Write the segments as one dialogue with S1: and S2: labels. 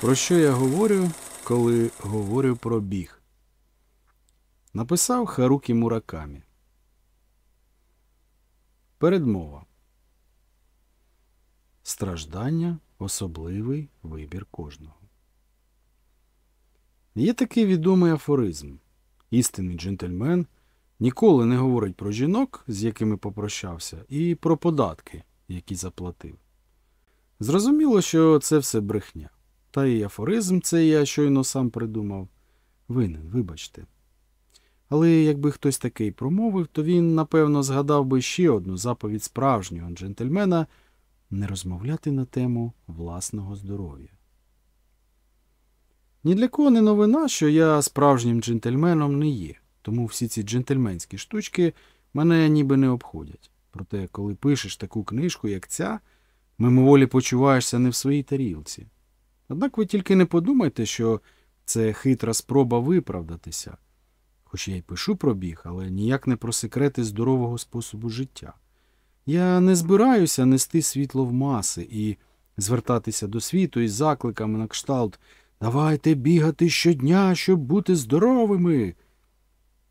S1: Про що я говорю, коли говорю про біг? Написав Харукі Муракамі. Передмова. Страждання особливий вибір кожного. Є такий відомий афоризм. Істинний джентльмен ніколи не говорить про жінок, з якими попрощався, і про податки, які заплатив. Зрозуміло, що це все брехня. Та і афоризм цей я щойно сам придумав. Винен, вибачте. Але якби хтось такий промовив, то він, напевно, згадав би ще одну заповідь справжнього джентльмена не розмовляти на тему власного здоров'я. Ні для кого не новина, що я справжнім джентльменом не є, тому всі ці джентльменські штучки мене ніби не обходять. Проте, коли пишеш таку книжку, як ця, мимоволі почуваєшся не в своїй тарілці. Однак ви тільки не подумайте, що це хитра спроба виправдатися. Хоч я й пишу про біг, але ніяк не про секрети здорового способу життя. Я не збираюся нести світло в маси і звертатися до світу із закликами на кшталт Давайте бігати щодня, щоб бути здоровими.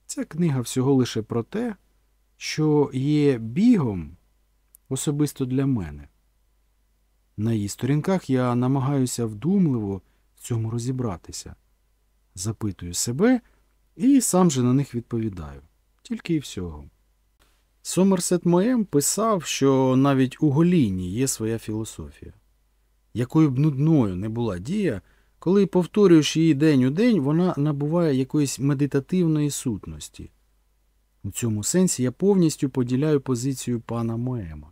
S1: Ця книга всього лише про те, що є бігом особисто для мене. На її сторінках я намагаюся вдумливо в цьому розібратися, запитую себе і сам же на них відповідаю. Тільки і всього. Сомерсет Моєм писав, що навіть у голінні є своя філософія. Якою б нудною не була дія, коли повторюєш її день у день, вона набуває якоїсь медитативної сутності. У цьому сенсі я повністю поділяю позицію пана Моема.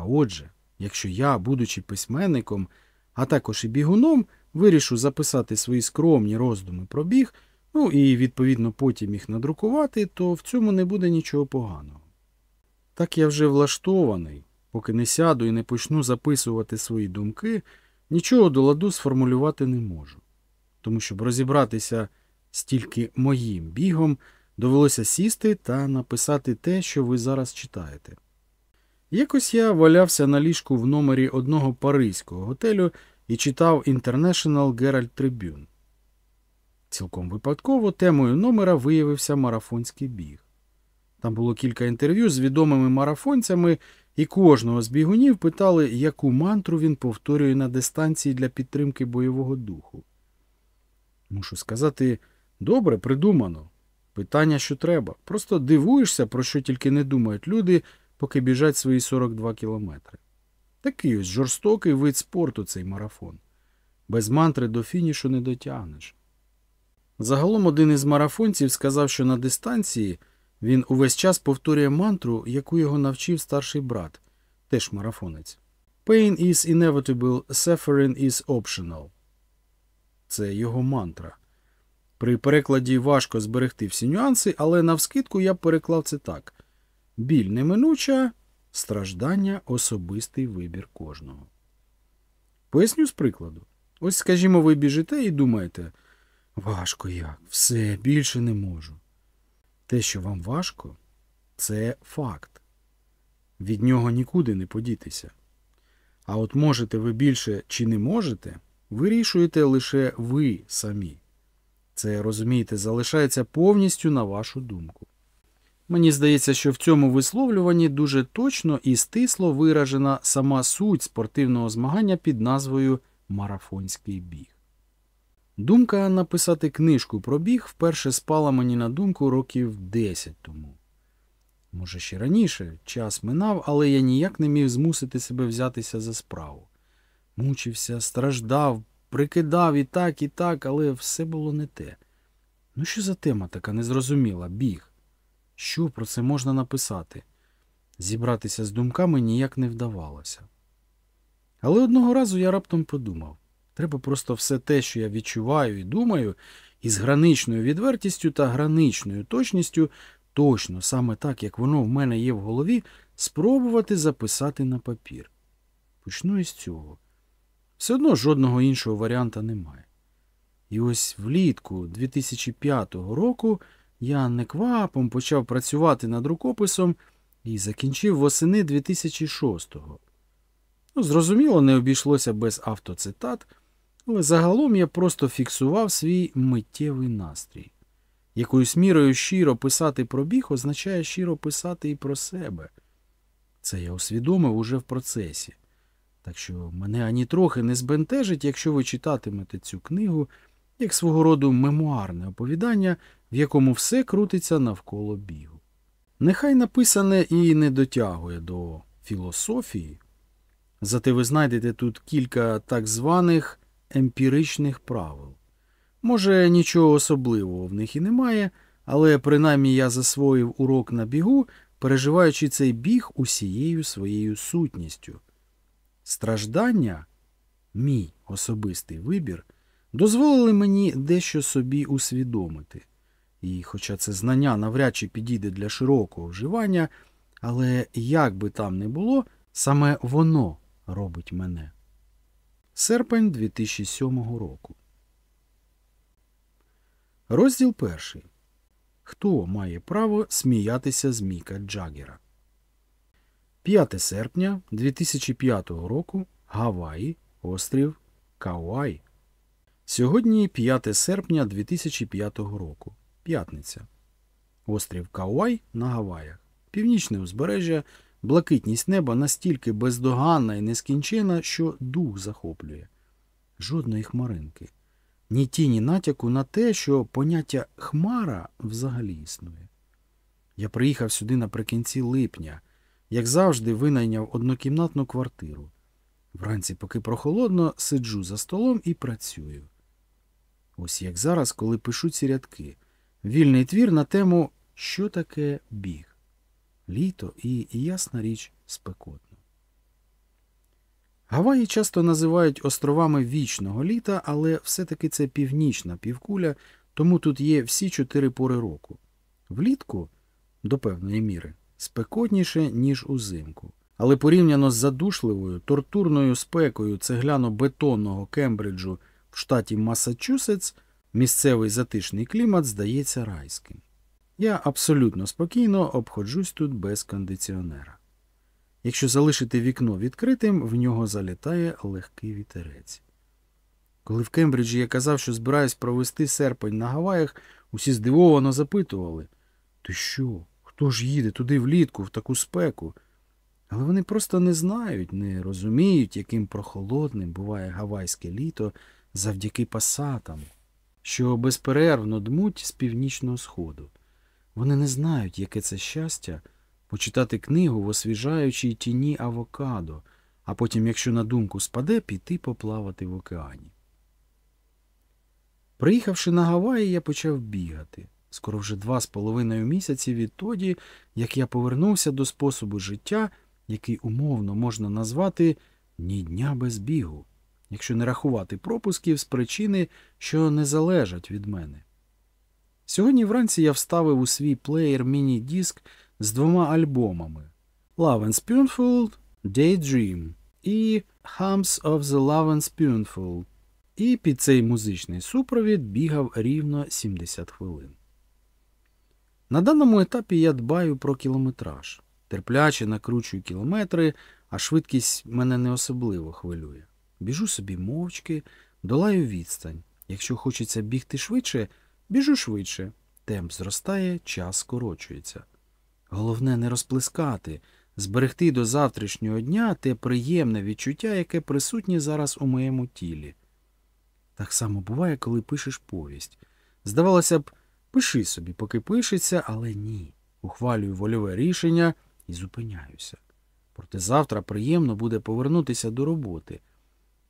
S1: А отже, якщо я, будучи письменником, а також і бігуном, вирішу записати свої скромні роздуми про біг, ну і відповідно потім їх надрукувати, то в цьому не буде нічого поганого. Так я вже влаштований, поки не сяду і не почну записувати свої думки, нічого до ладу сформулювати не можу. Тому щоб розібратися стільки моїм бігом, довелося сісти та написати те, що ви зараз читаєте. Якось я валявся на ліжку в номері одного паризького готелю і читав International Herald Tribune. Цілком випадково темою номера виявився марафонський біг. Там було кілька інтерв'ю з відомими марафонцями, і кожного з бігунів питали, яку мантру він повторює на дистанції для підтримки бойового духу. Мушу сказати, добре придумано. Питання, що треба. Просто дивуєшся, про що тільки не думають люди, поки біжать свої 42 кілометри. Такий ось жорстокий вид спорту цей марафон. Без мантри до фінішу не дотягнеш. Загалом один із марафонців сказав, що на дистанції він увесь час повторює мантру, яку його навчив старший брат, теж марафонець. Pain is inevitable, suffering is optional. Це його мантра. При перекладі важко зберегти всі нюанси, але навскидку я переклав це так: біль неминуча, страждання особистий вибір кожного. Поясню з прикладу. Ось, скажімо, ви біжите і думаєте, важко як, все, більше не можу. Те, що вам важко, це факт. Від нього нікуди не подітися. А от можете ви більше чи не можете, вирішуєте лише ви самі. Це, розумієте, залишається повністю на вашу думку. Мені здається, що в цьому висловлюванні дуже точно і стисло виражена сама суть спортивного змагання під назвою Марафонський біг. Думка написати книжку про біг вперше спала мені на думку років 10 тому. Може, ще раніше час минав, але я ніяк не міг змусити себе взятися за справу. Мучився, страждав, прикидав і так, і так, але все було не те. Ну, що за тема така незрозуміла, біг? Що про це можна написати? Зібратися з думками ніяк не вдавалося. Але одного разу я раптом подумав треба просто все те, що я відчуваю і думаю, із граничною відвертістю та граничною точністю, точно саме так, як воно в мене є в голові, спробувати записати на папір. Почну із цього. Все одно жодного іншого варіанта немає. І ось влітку 2005 року я неквапом почав працювати над рукописом і закінчив восени 2006-го. Ну, зрозуміло, не обійшлося без автоцитат, але загалом я просто фіксував свій миттєвий настрій. Якоюсь мірою щиро писати про біг означає щиро писати і про себе. Це я усвідомив уже в процесі. Так що мене ані трохи не збентежить, якщо ви читатимете цю книгу як свого роду мемуарне оповідання, в якому все крутиться навколо бігу. Нехай написане і не дотягує до філософії, зате ви знайдете тут кілька так званих емпіричних правил. Може, нічого особливого в них і немає, але принаймні я засвоїв урок на бігу, переживаючи цей біг усією своєю сутністю. Страждання, мій особистий вибір, дозволили мені дещо собі усвідомити. І, хоча це знання навряд чи підійде для широкого вживання, але як би там не було, саме воно робить мене. Серпень 2007 року. Розділ перший. Хто має право сміятися з Міка Джаггера? 5 серпня 2005 року. Гаваї, острів Кауай. Сьогодні 5 серпня 2005 року. П'ятниця. Острів Кауай на Гаваях. Північне узбережжя, блакитність неба настільки бездоганна і нескінчена, що дух захоплює. Жодної хмаринки. Ні тіні натяку на те, що поняття хмара взагалі існує. Я приїхав сюди наприкінці липня, як завжди, винайняв однокімнатну квартиру. Вранці, поки прохолодно, сиджу за столом і працюю. Ось як зараз, коли пишу ці рядки. Вільний твір на тему Що таке біг? Літо і, ясна річ, спекотно. Гаваї часто називають островами вічного літа, але все-таки це північна півкуля, тому тут є всі чотири пори року. Влітку, до певної міри, спекотніше, ніж узимку. Але порівняно з задушливою, тортурною спекою цегляно-бетонного Кембриджу в штаті Массачусетс, місцевий затишний клімат здається райським. Я абсолютно спокійно обходжусь тут без кондиціонера. Якщо залишити вікно відкритим, в нього залітає легкий вітерець. Коли в Кембриджі я казав, що збираюсь провести серпень на Гаваях, усі здивовано запитували Ти що? Хто ж їде туди влітку, в таку спеку? Але вони просто не знають, не розуміють, яким прохолодним буває гавайське літо завдяки пасатам, що безперервно дмуть з північного сходу. Вони не знають, яке це щастя почитати книгу в освіжаючій тіні авокадо, а потім, якщо на думку спаде, піти поплавати в океані. Приїхавши на Гаваї, я почав бігати. Скоро вже два з половиною місяці відтоді, як я повернувся до способу життя, який умовно можна назвати ні дня без бігу, якщо не рахувати пропусків з причини, що не залежать від мене. Сьогодні вранці я вставив у свій плеєр міні-диск з двома альбомами Love and Spoonful, Daydream і Hums of the Love and Spoonful. І під цей музичний супровід бігав рівно 70 хвилин. На даному етапі я дбаю про кілометраж, терпляче накручую кілометри, а швидкість мене не особливо хвилює. Біжу собі мовчки, долаю відстань. Якщо хочеться бігти швидше, біжу швидше. Темп зростає, час скорочується. Головне не розплескати, зберегти до завтрашнього дня те приємне відчуття, яке присутнє зараз у моєму тілі. Так само буває, коли пишеш повість. Здавалося б, пиши собі, поки пишеться, але ні. Ухвалюю вольове рішення і зупиняюся. Проте завтра приємно буде повернутися до роботи.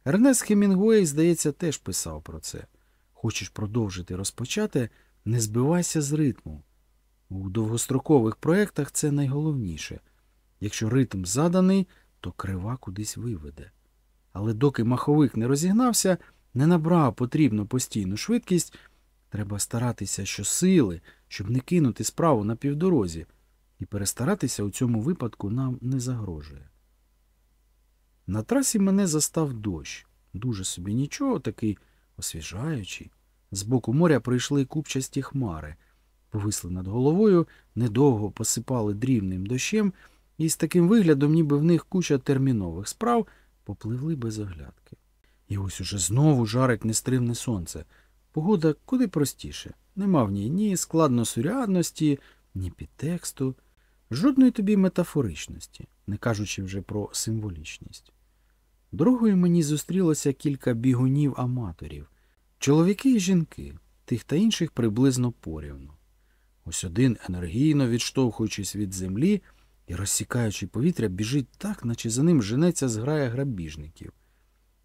S1: Ернест Хемінгуей, здається, теж писав про це. Хочеш продовжити розпочати, не збивайся з ритму. У довгострокових проєктах це найголовніше. Якщо ритм заданий, то крива кудись виведе. Але доки маховик не розігнався, не набрав потрібну постійну швидкість, треба старатися щосили, щоб не кинути справу на півдорозі, і перестаратися у цьому випадку нам не загрожує. На трасі мене застав дощ. Дуже собі нічого, такий освіжаючий. З боку моря прийшли купчасті хмари повисли над головою, недовго посипали дрібним дощем, і з таким виглядом, ніби в них куча термінових справ, попливли без оглядки. І ось уже знову жарить нестримне сонце. Погода куди простіше. Нема в ній ні складносурядності, ні підтексту, жодної тобі метафоричності, не кажучи вже про символічність. Дорогою мені зустрілося кілька бігунів-аматорів, чоловіки і жінки, тих та інших приблизно порівну. Ось один, енергійно відштовхуючись від землі і розсікаючи повітря, біжить так, наче за ним женеться зграя грабіжників.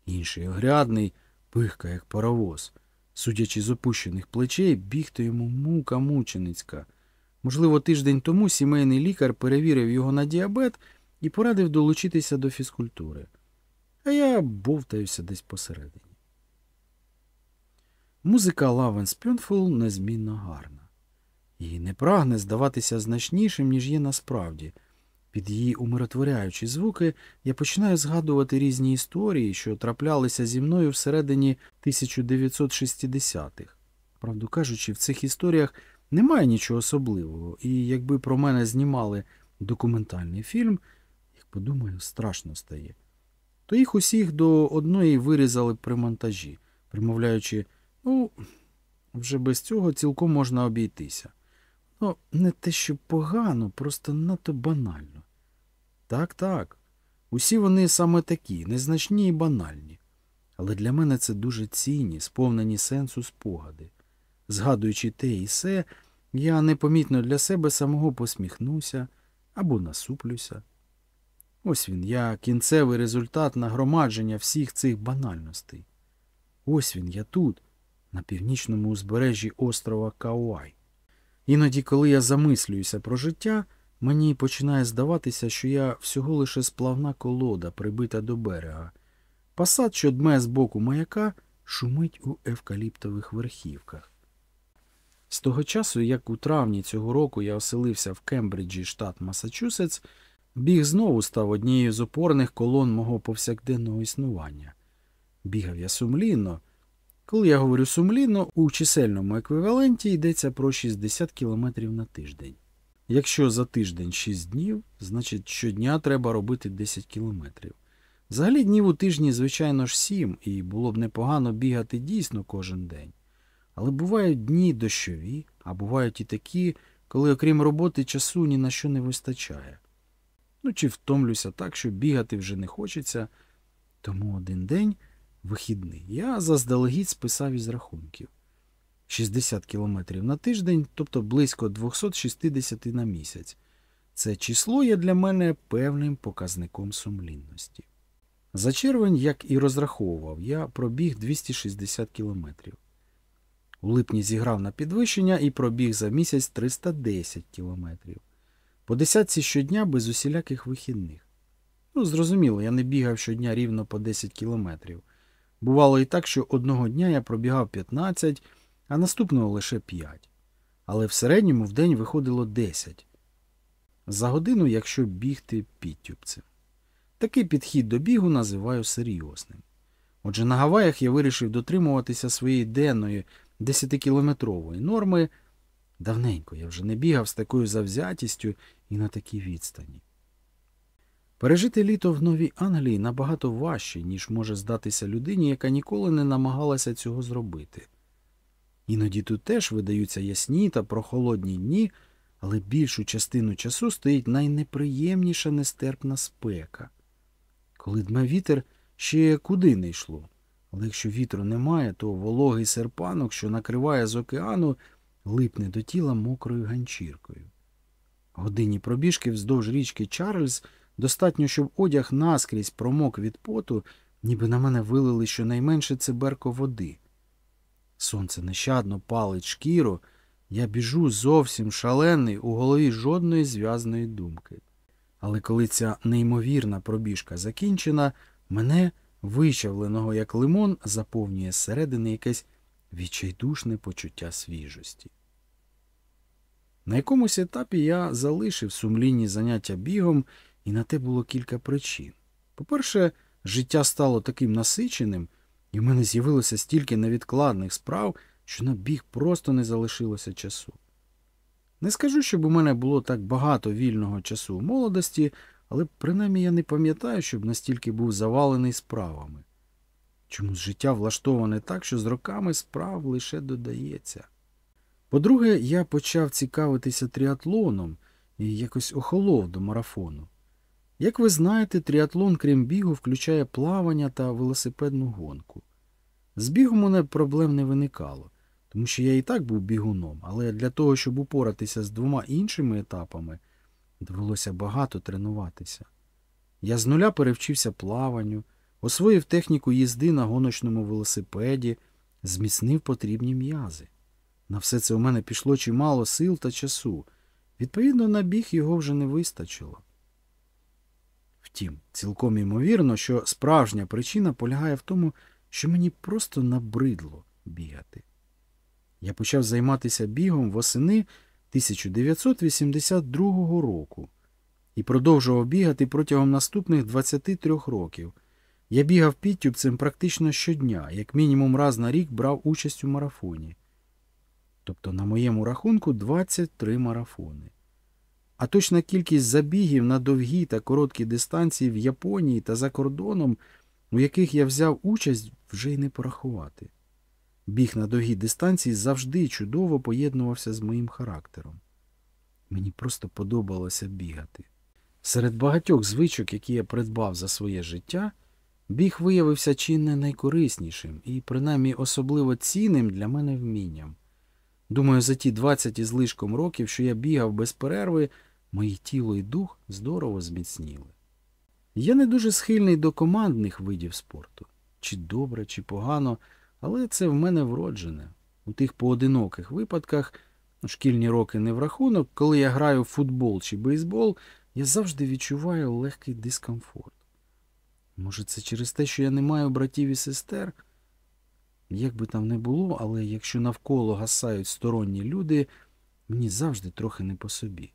S1: Інший огрядний пихка, як паровоз. Судячи з опущених плечей, бігти йому мука мученицька. Можливо, тиждень тому сімейний лікар перевірив його на діабет і порадив долучитися до фізкультури. А я бовтаюся десь посередині. Музика Лавен Спюнфул незмінно гарна. І не прагне здаватися значнішим, ніж є насправді. Під її умиротворяючі звуки я починаю згадувати різні історії, що траплялися зі мною всередині 1960-х. Правду кажучи, в цих історіях немає нічого особливого, і якби про мене знімали документальний фільм, як подумаю, страшно стає. То їх усіх до одної вирізали при монтажі, примовляючи, ну, вже без цього цілком можна обійтися. Ну, не те, що погано, просто надто банально. Так, так. Усі вони саме такі, незначні і банальні. Але для мене це дуже цінні, сповнені сенсу спогади. Згадуючи те і се, я непомітно для себе самого посміхнуся або насуплюся. Ось він, я кінцевий результат нагромадження всіх цих банальностей. Ось він, я тут, на північному узбережжі острова Кауай. Іноді, коли я замислююся про життя, мені починає здаватися, що я всього лише сплавна колода, прибита до берега. Пасад, що дме з боку маяка, шумить у евкаліптових верхівках. З того часу, як у травні цього року я оселився в Кембриджі, штат Масачусетс, біг знову став однією з опорних колон мого повсякденного існування. Бігав я сумлінно. Коли я говорю сумлінно, у чисельному еквіваленті йдеться про 60 кілометрів на тиждень. Якщо за тиждень 6 днів, значить щодня треба робити 10 кілометрів. Взагалі днів у тижні, звичайно ж, 7, і було б непогано бігати дійсно кожен день. Але бувають дні дощові, а бувають і такі, коли, окрім роботи, часу ні на що не вистачає. Ну, чи втомлюся так, що бігати вже не хочеться. Тому один день, вихідний, я заздалегідь списав із рахунків. 60 кілометрів на тиждень, тобто близько 260 на місяць. Це число є для мене певним показником сумлінності. За червень, як і розраховував, я пробіг 260 кілометрів. У липні зіграв на підвищення і пробіг за місяць 310 кілометрів. По десятці щодня без усіляких вихідних. Ну, зрозуміло, я не бігав щодня рівно по 10 кілометрів. Бувало і так, що одного дня я пробігав 15, а наступного лише 5. Але в середньому в день виходило 10. За годину, якщо бігти підтюбцем. Такий підхід до бігу називаю серйозним. Отже, на Гаваях я вирішив дотримуватися своєї денної 10-кілометрової норми. Давненько я вже не бігав з такою завзятістю і на такій відстані. Пережити літо в Новій Англії набагато важче, ніж може здатися людині, яка ніколи не намагалася цього зробити. Іноді тут теж видаються ясні та прохолодні дні, але більшу частину часу стоїть найнеприємніша нестерпна спека. Коли дме вітер, ще куди не йшло. Але якщо вітру немає, то вологий серпанок, що накриває з океану, липне до тіла мокрою ганчіркою. Годині пробіжки вздовж річки Чарльз достатньо, щоб одяг наскрізь промок від поту, ніби на мене вилили щонайменше циберко води. Сонце нещадно палить шкіру, я біжу зовсім шалений, у голові жодної зв'язної думки. Але коли ця неймовірна пробіжка закінчена, мене, вичавленого як лимон, заповнює зсередини якесь відчайдушне почуття свіжості. На якомусь етапі я залишив сумлінні заняття бігом, і на те було кілька причин. По-перше, життя стало таким насиченим, і в мене з'явилося стільки невідкладних справ, що на біг просто не залишилося часу. Не скажу, щоб у мене було так багато вільного часу у молодості, але принаймні я не пам'ятаю, щоб настільки був завалений справами. Чомусь життя влаштоване так, що з роками справ лише додається. По-друге, я почав цікавитися тріатлоном і якось охолов до марафону. Як ви знаєте, тріатлон, крім бігу, включає плавання та велосипедну гонку. З бігом у мене проблем не виникало, тому що я і так був бігуном, але для того, щоб упоратися з двома іншими етапами, довелося багато тренуватися. Я з нуля перевчився плаванню, освоїв техніку їзди на гоночному велосипеді, зміцнив потрібні м'язи. На все це у мене пішло чимало сил та часу. Відповідно, на біг його вже не вистачило. Втім, цілком імовірно, що справжня причина полягає в тому, що мені просто набридло бігати. Я почав займатися бігом восени 1982 року і продовжував бігати протягом наступних 23 років. Я бігав підтюбцем практично щодня, як мінімум раз на рік брав участь у марафоні. Тобто на моєму рахунку 23 марафони. А точна кількість забігів на довгі та короткі дистанції в Японії та за кордоном, у яких я взяв участь, вже й не порахувати. Біг на довгі дистанції завжди чудово поєднувався з моїм характером. Мені просто подобалося бігати. Серед багатьох звичок, які я придбав за своє життя, біг виявився чи не найкориснішим і, принаймні, особливо цінним для мене вмінням. Думаю, за ті 20 із лишком років, що я бігав без перерви, мої тіло і дух здорово зміцніли. Я не дуже схильний до командних видів спорту. Чи добре, чи погано, але це в мене вроджене. У тих поодиноких випадках, шкільні роки не в рахунок, коли я граю в футбол чи бейсбол, я завжди відчуваю легкий дискомфорт. Може, це через те, що я не маю братів і сестер? Як би там не було, але якщо навколо гасають сторонні люди, мені завжди трохи не по собі.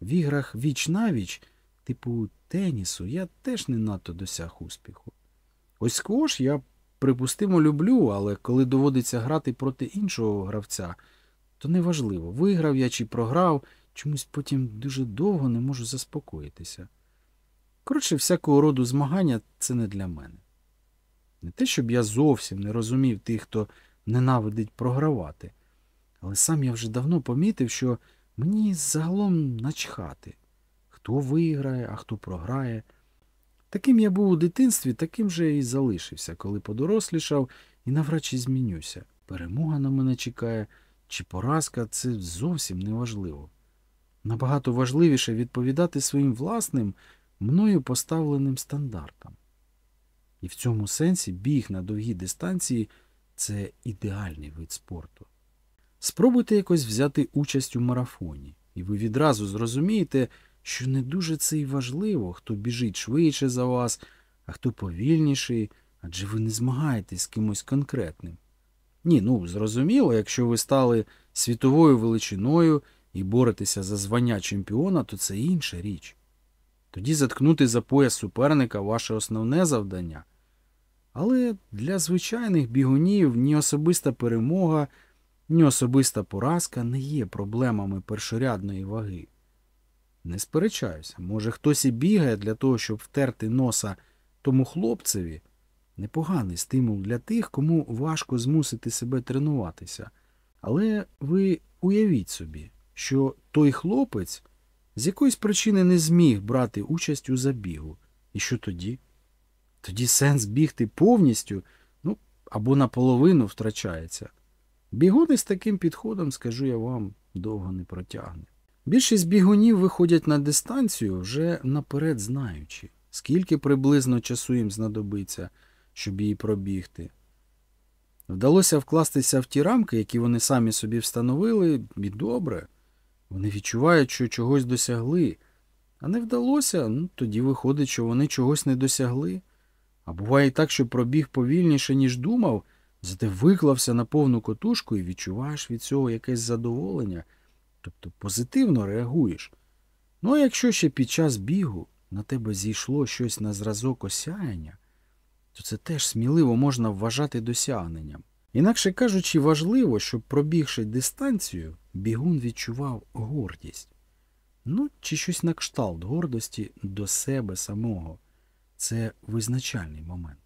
S1: В іграх віч навіч, типу тенісу, я теж не надто досяг успіху. Ось сквош я припустимо люблю, але коли доводиться грати проти іншого гравця, то неважливо, виграв я чи програв, чомусь потім дуже довго не можу заспокоїтися. Коротше, всякого роду змагання це не для мене. Не те, щоб я зовсім не розумів тих, хто ненавидить програвати, але сам я вже давно помітив, що мені загалом начхати, хто виграє, а хто програє. Таким я був у дитинстві, таким же і залишився, коли подорослішав і навряд чи змінюся. Перемога на мене чекає, чи поразка це зовсім не важливо. Набагато важливіше відповідати своїм власним, мною поставленим стандартам. І в цьому сенсі біг на довгі дистанції це ідеальний вид спорту. Спробуйте якось взяти участь у марафоні, і ви відразу зрозумієте, що не дуже це й важливо, хто біжить швидше за вас, а хто повільніший, адже ви не змагаєтесь з кимось конкретним. Ні, ну зрозуміло, якщо ви стали світовою величиною і боретеся за звання чемпіона, то це інша річ. Тоді заткнути за пояс суперника ваше основне завдання. Але для звичайних бігунів ні особиста перемога, ні особиста поразка не є проблемами першорядної ваги. Не сперечаюся, може хтось і бігає для того, щоб втерти носа тому хлопцеві. Непоганий стимул для тих, кому важко змусити себе тренуватися. Але ви уявіть собі, що той хлопець з якоїсь причини не зміг брати участь у забігу. І що тоді? Тоді сенс бігти повністю, ну, або наполовину втрачається. Бігуни з таким підходом, скажу я вам, довго не протягне. Більшість бігунів виходять на дистанцію, вже наперед знаючи, скільки приблизно часу їм знадобиться, щоб її пробігти. Вдалося вкластися в ті рамки, які вони самі собі встановили, і добре. Вони відчувають, що чогось досягли, а не вдалося, ну, тоді виходить, що вони чогось не досягли. А буває і так, що пробіг повільніше, ніж думав, зате виклався на повну котушку і відчуваєш від цього якесь задоволення, тобто позитивно реагуєш. Ну а якщо ще під час бігу на тебе зійшло щось на зразок осяяння, то це теж сміливо можна вважати досягненням. Інакше кажучи, важливо, щоб пробігши дистанцію, бігун відчував гордість. Ну, чи щось на кшталт гордості до себе самого. Це визначальний момент.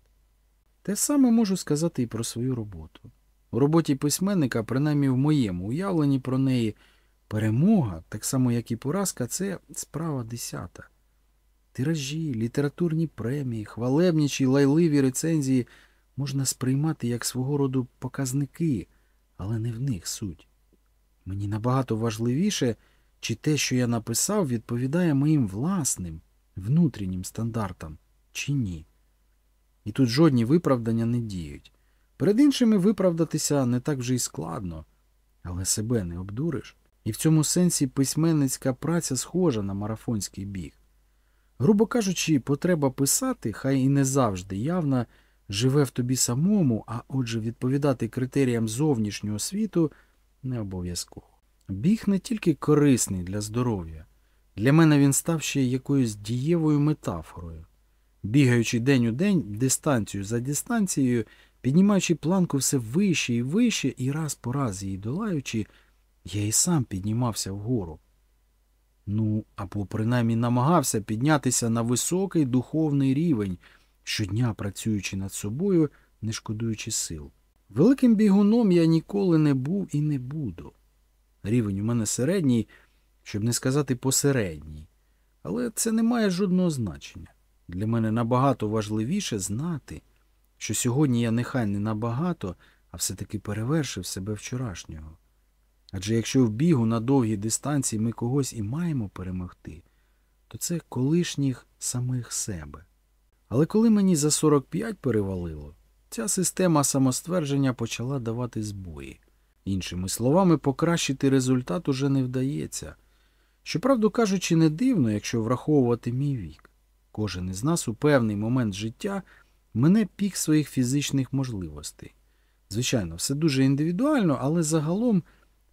S1: Те саме можу сказати і про свою роботу. У роботі письменника, принаймні в моєму уявленні про неї, перемога, так само як і поразка, це справа десята. Тиражі, літературні премії, хвалебні чи лайливі рецензії можна сприймати як свого роду показники, але не в них суть. Мені набагато важливіше, чи те, що я написав, відповідає моїм власним, внутрішнім стандартам, чи ні. І тут жодні виправдання не діють. Перед іншими виправдатися не так вже й складно, але себе не обдуриш. І в цьому сенсі письменницька праця схожа на марафонський біг. Грубо кажучи, потреба писати, хай і не завжди явна, живе в тобі самому, а отже, відповідати критеріям зовнішнього світу не обов'язково. Біг не тільки корисний для здоров'я, для мене він став ще якоюсь дієвою метафорою. Бігаючи день у день, дистанцію за дистанцією, піднімаючи планку все вище і вище, і раз по раз її долаючи, я і сам піднімався вгору. Ну, або принаймні намагався піднятися на високий духовний рівень, щодня працюючи над собою, не шкодуючи сил. Великим бігуном я ніколи не був і не буду. Рівень у мене середній, щоб не сказати посередній. Але це не має жодного значення. Для мене набагато важливіше знати, що сьогодні я нехай не набагато, а все-таки перевершив себе вчорашнього. Адже якщо в бігу на довгій дистанції ми когось і маємо перемогти, то це колишніх самих себе. Але коли мені за 45 перевалило, ця система самоствердження почала давати збої. Іншими словами, покращити результат уже не вдається. Щоправду кажучи, не дивно, якщо враховувати мій вік. Кожен із нас у певний момент життя мене пік своїх фізичних можливостей. Звичайно, все дуже індивідуально, але загалом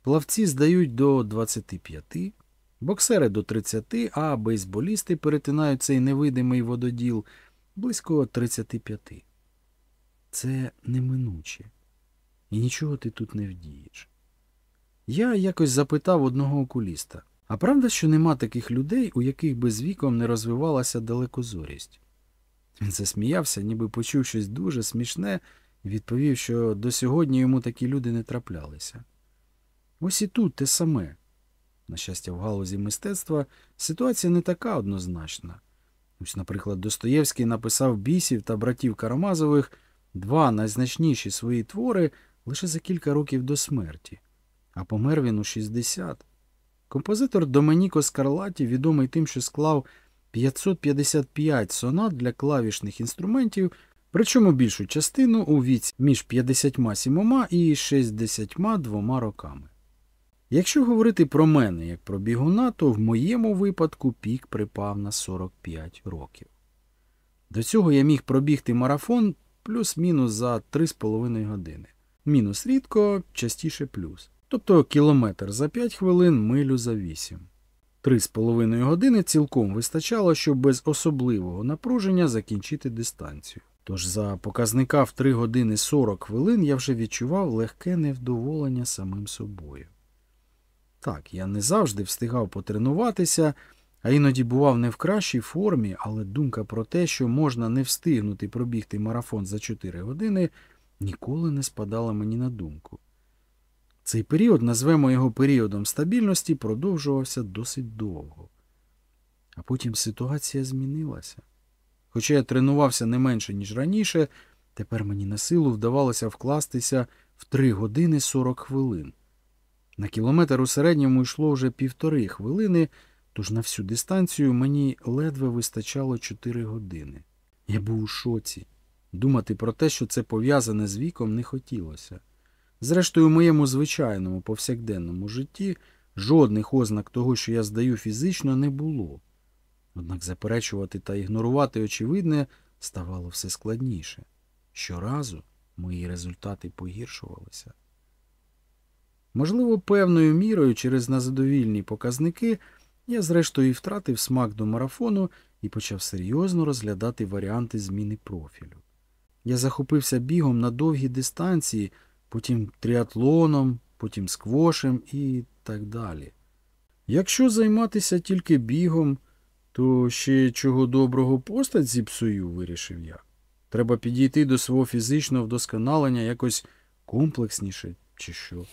S1: плавці здають до 25, боксери до 30, а бейсболісти перетинають цей невидимий вододіл близько 35. Це неминуче. І нічого ти тут не вдієш. Я якось запитав одного окуліста, а правда, що нема таких людей, у яких би з віком не розвивалася далекозорість? Він засміявся, ніби почув щось дуже смішне, і відповів, що до сьогодні йому такі люди не траплялися. Ось і тут те саме. На щастя, в галузі мистецтва ситуація не така однозначна. Ось, наприклад, Достоєвський написав бісів та братів Карамазових два найзначніші свої твори лише за кілька років до смерті, а помер він у 60. Композитор Доменіко Скарлаті, відомий тим, що склав 555 сонат для клавішних інструментів, причому більшу частину у віці між 57 і 62 роками. Якщо говорити про мене як про бігуна, то в моєму випадку пік припав на 45 років. До цього я міг пробігти марафон плюс-мінус за 3,5 години. Мінус рідко, частіше плюс. Тобто кілометр за 5 хвилин, милю за 8. Три з половиною години цілком вистачало, щоб без особливого напруження закінчити дистанцію. Тож за показника в 3 години 40 хвилин я вже відчував легке невдоволення самим собою. Так, я не завжди встигав потренуватися, а іноді бував не в кращій формі, але думка про те, що можна не встигнути пробігти марафон за 4 години, ніколи не спадала мені на думку. Цей період, назвемо його періодом стабільності, продовжувався досить довго. А потім ситуація змінилася. Хоча я тренувався не менше, ніж раніше, тепер мені на силу вдавалося вкластися в 3 години 40 хвилин. На кілометр у середньому йшло вже півтори хвилини, тож на всю дистанцію мені ледве вистачало 4 години. Я був у шоці. Думати про те, що це пов'язане з віком, не хотілося. Зрештою, у моєму звичайному повсякденному житті жодних ознак того, що я здаю фізично, не було. Однак заперечувати та ігнорувати очевидне ставало все складніше. Щоразу мої результати погіршувалися. Можливо, певною мірою через незадовільні показники я зрештою втратив смак до марафону і почав серйозно розглядати варіанти зміни профілю. Я захопився бігом на довгі дистанції, потім тріатлоном, потім сквошем і так далі. Якщо займатися тільки бігом, то ще чого доброго постать зіпсую, вирішив я. Треба підійти до свого фізичного вдосконалення якось комплексніше, чи що.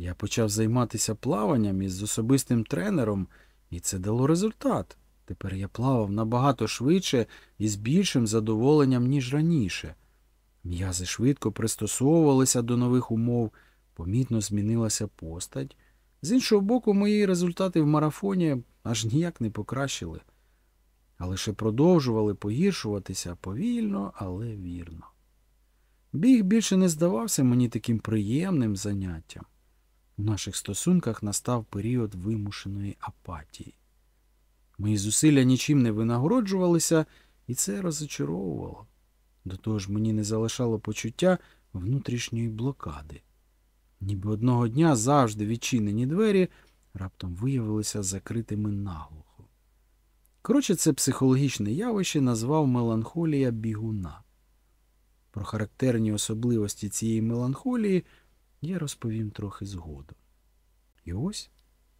S1: Я почав займатися плаванням із особистим тренером, і це дало результат. Тепер я плавав набагато швидше і з більшим задоволенням, ніж раніше. М'язи швидко пристосовувалися до нових умов, помітно змінилася постать. З іншого боку, мої результати в марафоні аж ніяк не покращили, а лише продовжували погіршуватися повільно, але вірно. Біг більше не здавався мені таким приємним заняттям. У наших стосунках настав період вимушеної апатії. Мої зусилля нічим не винагороджувалися, і це розочаровувало. До того ж мені не залишало почуття внутрішньої блокади. Ніби одного дня завжди відчинені двері раптом виявилися закритими наглухо. Коротше, це психологічне явище назвав меланхолія бігуна. Про характерні особливості цієї меланхолії я розповім трохи згодом. І ось,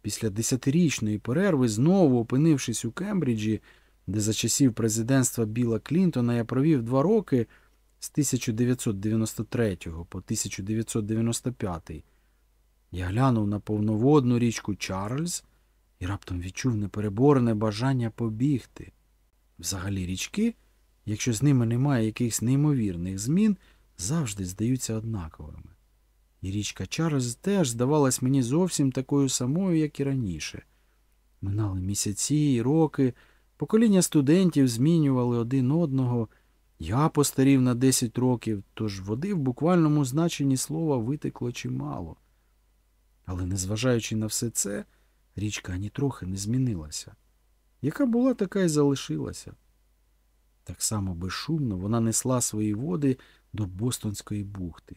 S1: після десятирічної перерви, знову опинившись у Кембриджі, де за часів президентства Біла Клінтона я провів два роки з 1993 по 1995, я глянув на повноводну річку Чарльз і раптом відчув непереборене бажання побігти. Взагалі річки, якщо з ними немає якихось неймовірних змін, завжди здаються однаковими. І річка Чарльз теж здавалась мені зовсім такою самою, як і раніше. Минали місяці і роки, покоління студентів змінювали один одного. Я постарів на 10 років, тож води в буквальному значенні слова витекло чимало. Але, незважаючи на все це, річка ані трохи не змінилася. Яка була, така й залишилася. Так само безшумно вона несла свої води до Бостонської бухти,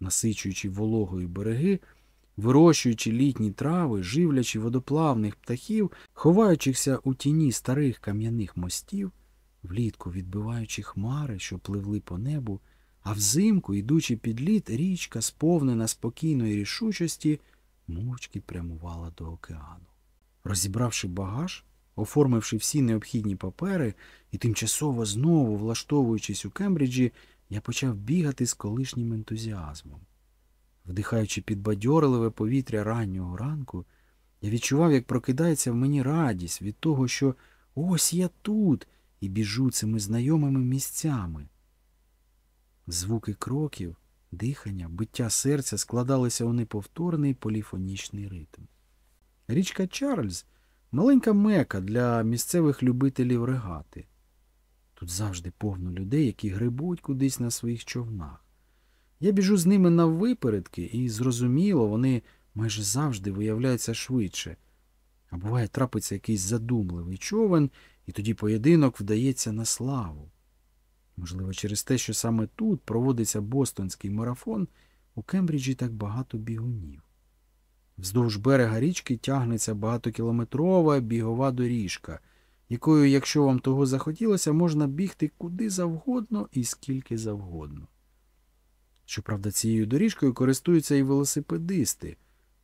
S1: насичуючи вологою береги, вирощуючи літні трави, живлячи водоплавних птахів, ховаючися у тіні старих кам'яних мостів, влітку відбиваючи хмари, що пливли по небу, а взимку, йдучи під лід, річка, сповнена спокійної рішучості, мовчки прямувала до океану. Розібравши багаж, оформивши всі необхідні папери і тимчасово знову влаштовуючись у Кембриджі, я почав бігати з колишнім ентузіазмом. Вдихаючи підбадьорливе повітря раннього ранку, я відчував, як прокидається в мені радість від того, що ось я тут і біжу цими знайомими місцями. Звуки кроків, дихання, биття серця складалися у неповторний поліфонічний ритм. Річка Чарльз маленька мека для місцевих любителів регати. Тут завжди повно людей, які грибуть кудись на своїх човнах. Я біжу з ними на випередки, і, зрозуміло, вони майже завжди виявляються швидше. А буває, трапиться якийсь задумливий човен, і тоді поєдинок вдається на славу. Можливо, через те, що саме тут проводиться бостонський марафон, у Кембриджі так багато бігунів. Вздовж берега річки тягнеться багатокілометрова бігова доріжка, якою, якщо вам того захотілося, можна бігти куди завгодно і скільки завгодно. Щоправда, цією доріжкою користуються і велосипедисти,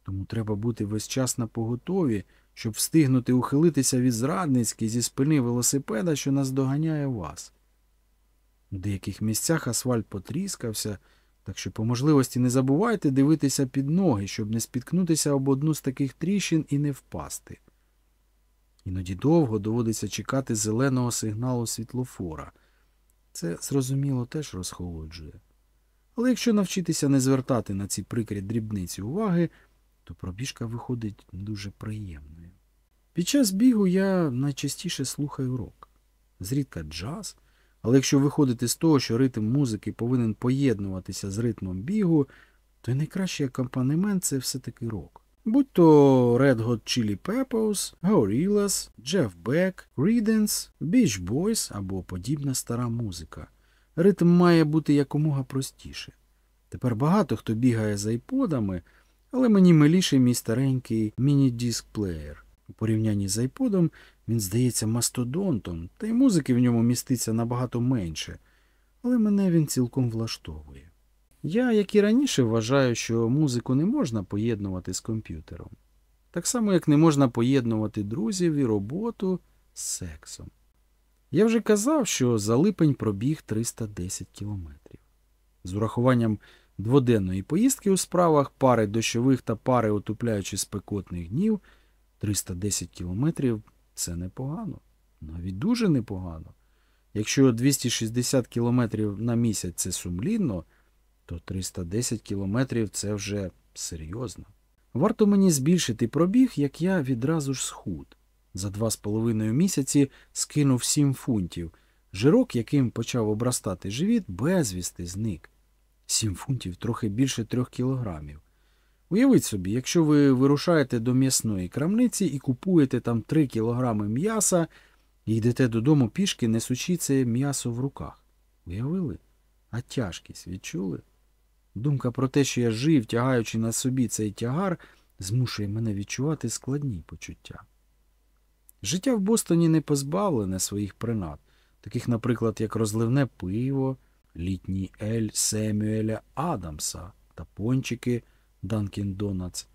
S1: тому треба бути весь час на поготові, щоб встигнути ухилитися від зрадницьки зі спини велосипеда, що наздоганяє вас. У деяких місцях асфальт потріскався, так що по можливості не забувайте дивитися під ноги, щоб не спіткнутися об одну з таких тріщин і не впасти. Іноді довго доводиться чекати зеленого сигналу світлофора. Це, зрозуміло, теж розхолоджує. Але якщо навчитися не звертати на ці прикрі дрібниці уваги, то пробіжка виходить дуже приємною. Під час бігу я найчастіше слухаю рок, зрідка джаз, але якщо виходити з того, що ритм музики повинен поєднуватися з ритмом бігу, то найкращий акомпанемент це все-таки рок. Будь то Red Hot Chili Peppers, Gorillaz, Jeff Beck, Creedence, Beach Boys або подібна стара музика. Ритм має бути якомога простіше. Тепер багато хто бігає за айподами, але мені миліший мій старенький міні-диск-плеєр. У порівнянні з айподом він здається мастодонтом, та й музики в ньому міститься набагато менше, але мене він цілком влаштовує. Я, як і раніше, вважаю, що музику не можна поєднувати з комп'ютером. так само як не можна поєднувати друзів і роботу з сексом. Я вже казав, що за липень пробіг 310 кілометрів. З урахуванням дводенної поїздки у справах, пари дощових та пари отупляючи спекотних днів, 310 кілометрів це непогано, навіть дуже непогано. Якщо 260 кілометрів на місяць це сумлінно, то 310 кілометрів це вже серйозно. Варто мені збільшити пробіг, як я відразу ж схуд. За два з половиною місяці скинув 7 фунтів. Жирок, яким почав обрастати живіт, безвісти зник. 7 фунтів трохи більше трьох кілограмів. Уявіть собі, якщо ви вирушаєте до м'ясної крамниці і купуєте там 3 кілограми м'яса і йдете додому пішки, несучи це м'ясо в руках. Уявили? А тяжкість відчули? Думка про те, що я жив, тягаючи на собі цей тягар, змушує мене відчувати складні почуття. Життя в Бостоні не позбавлене своїх принад, таких, наприклад, як розливне пиво, літній ель Семюеля Адамса та пончики Данкін Донатс.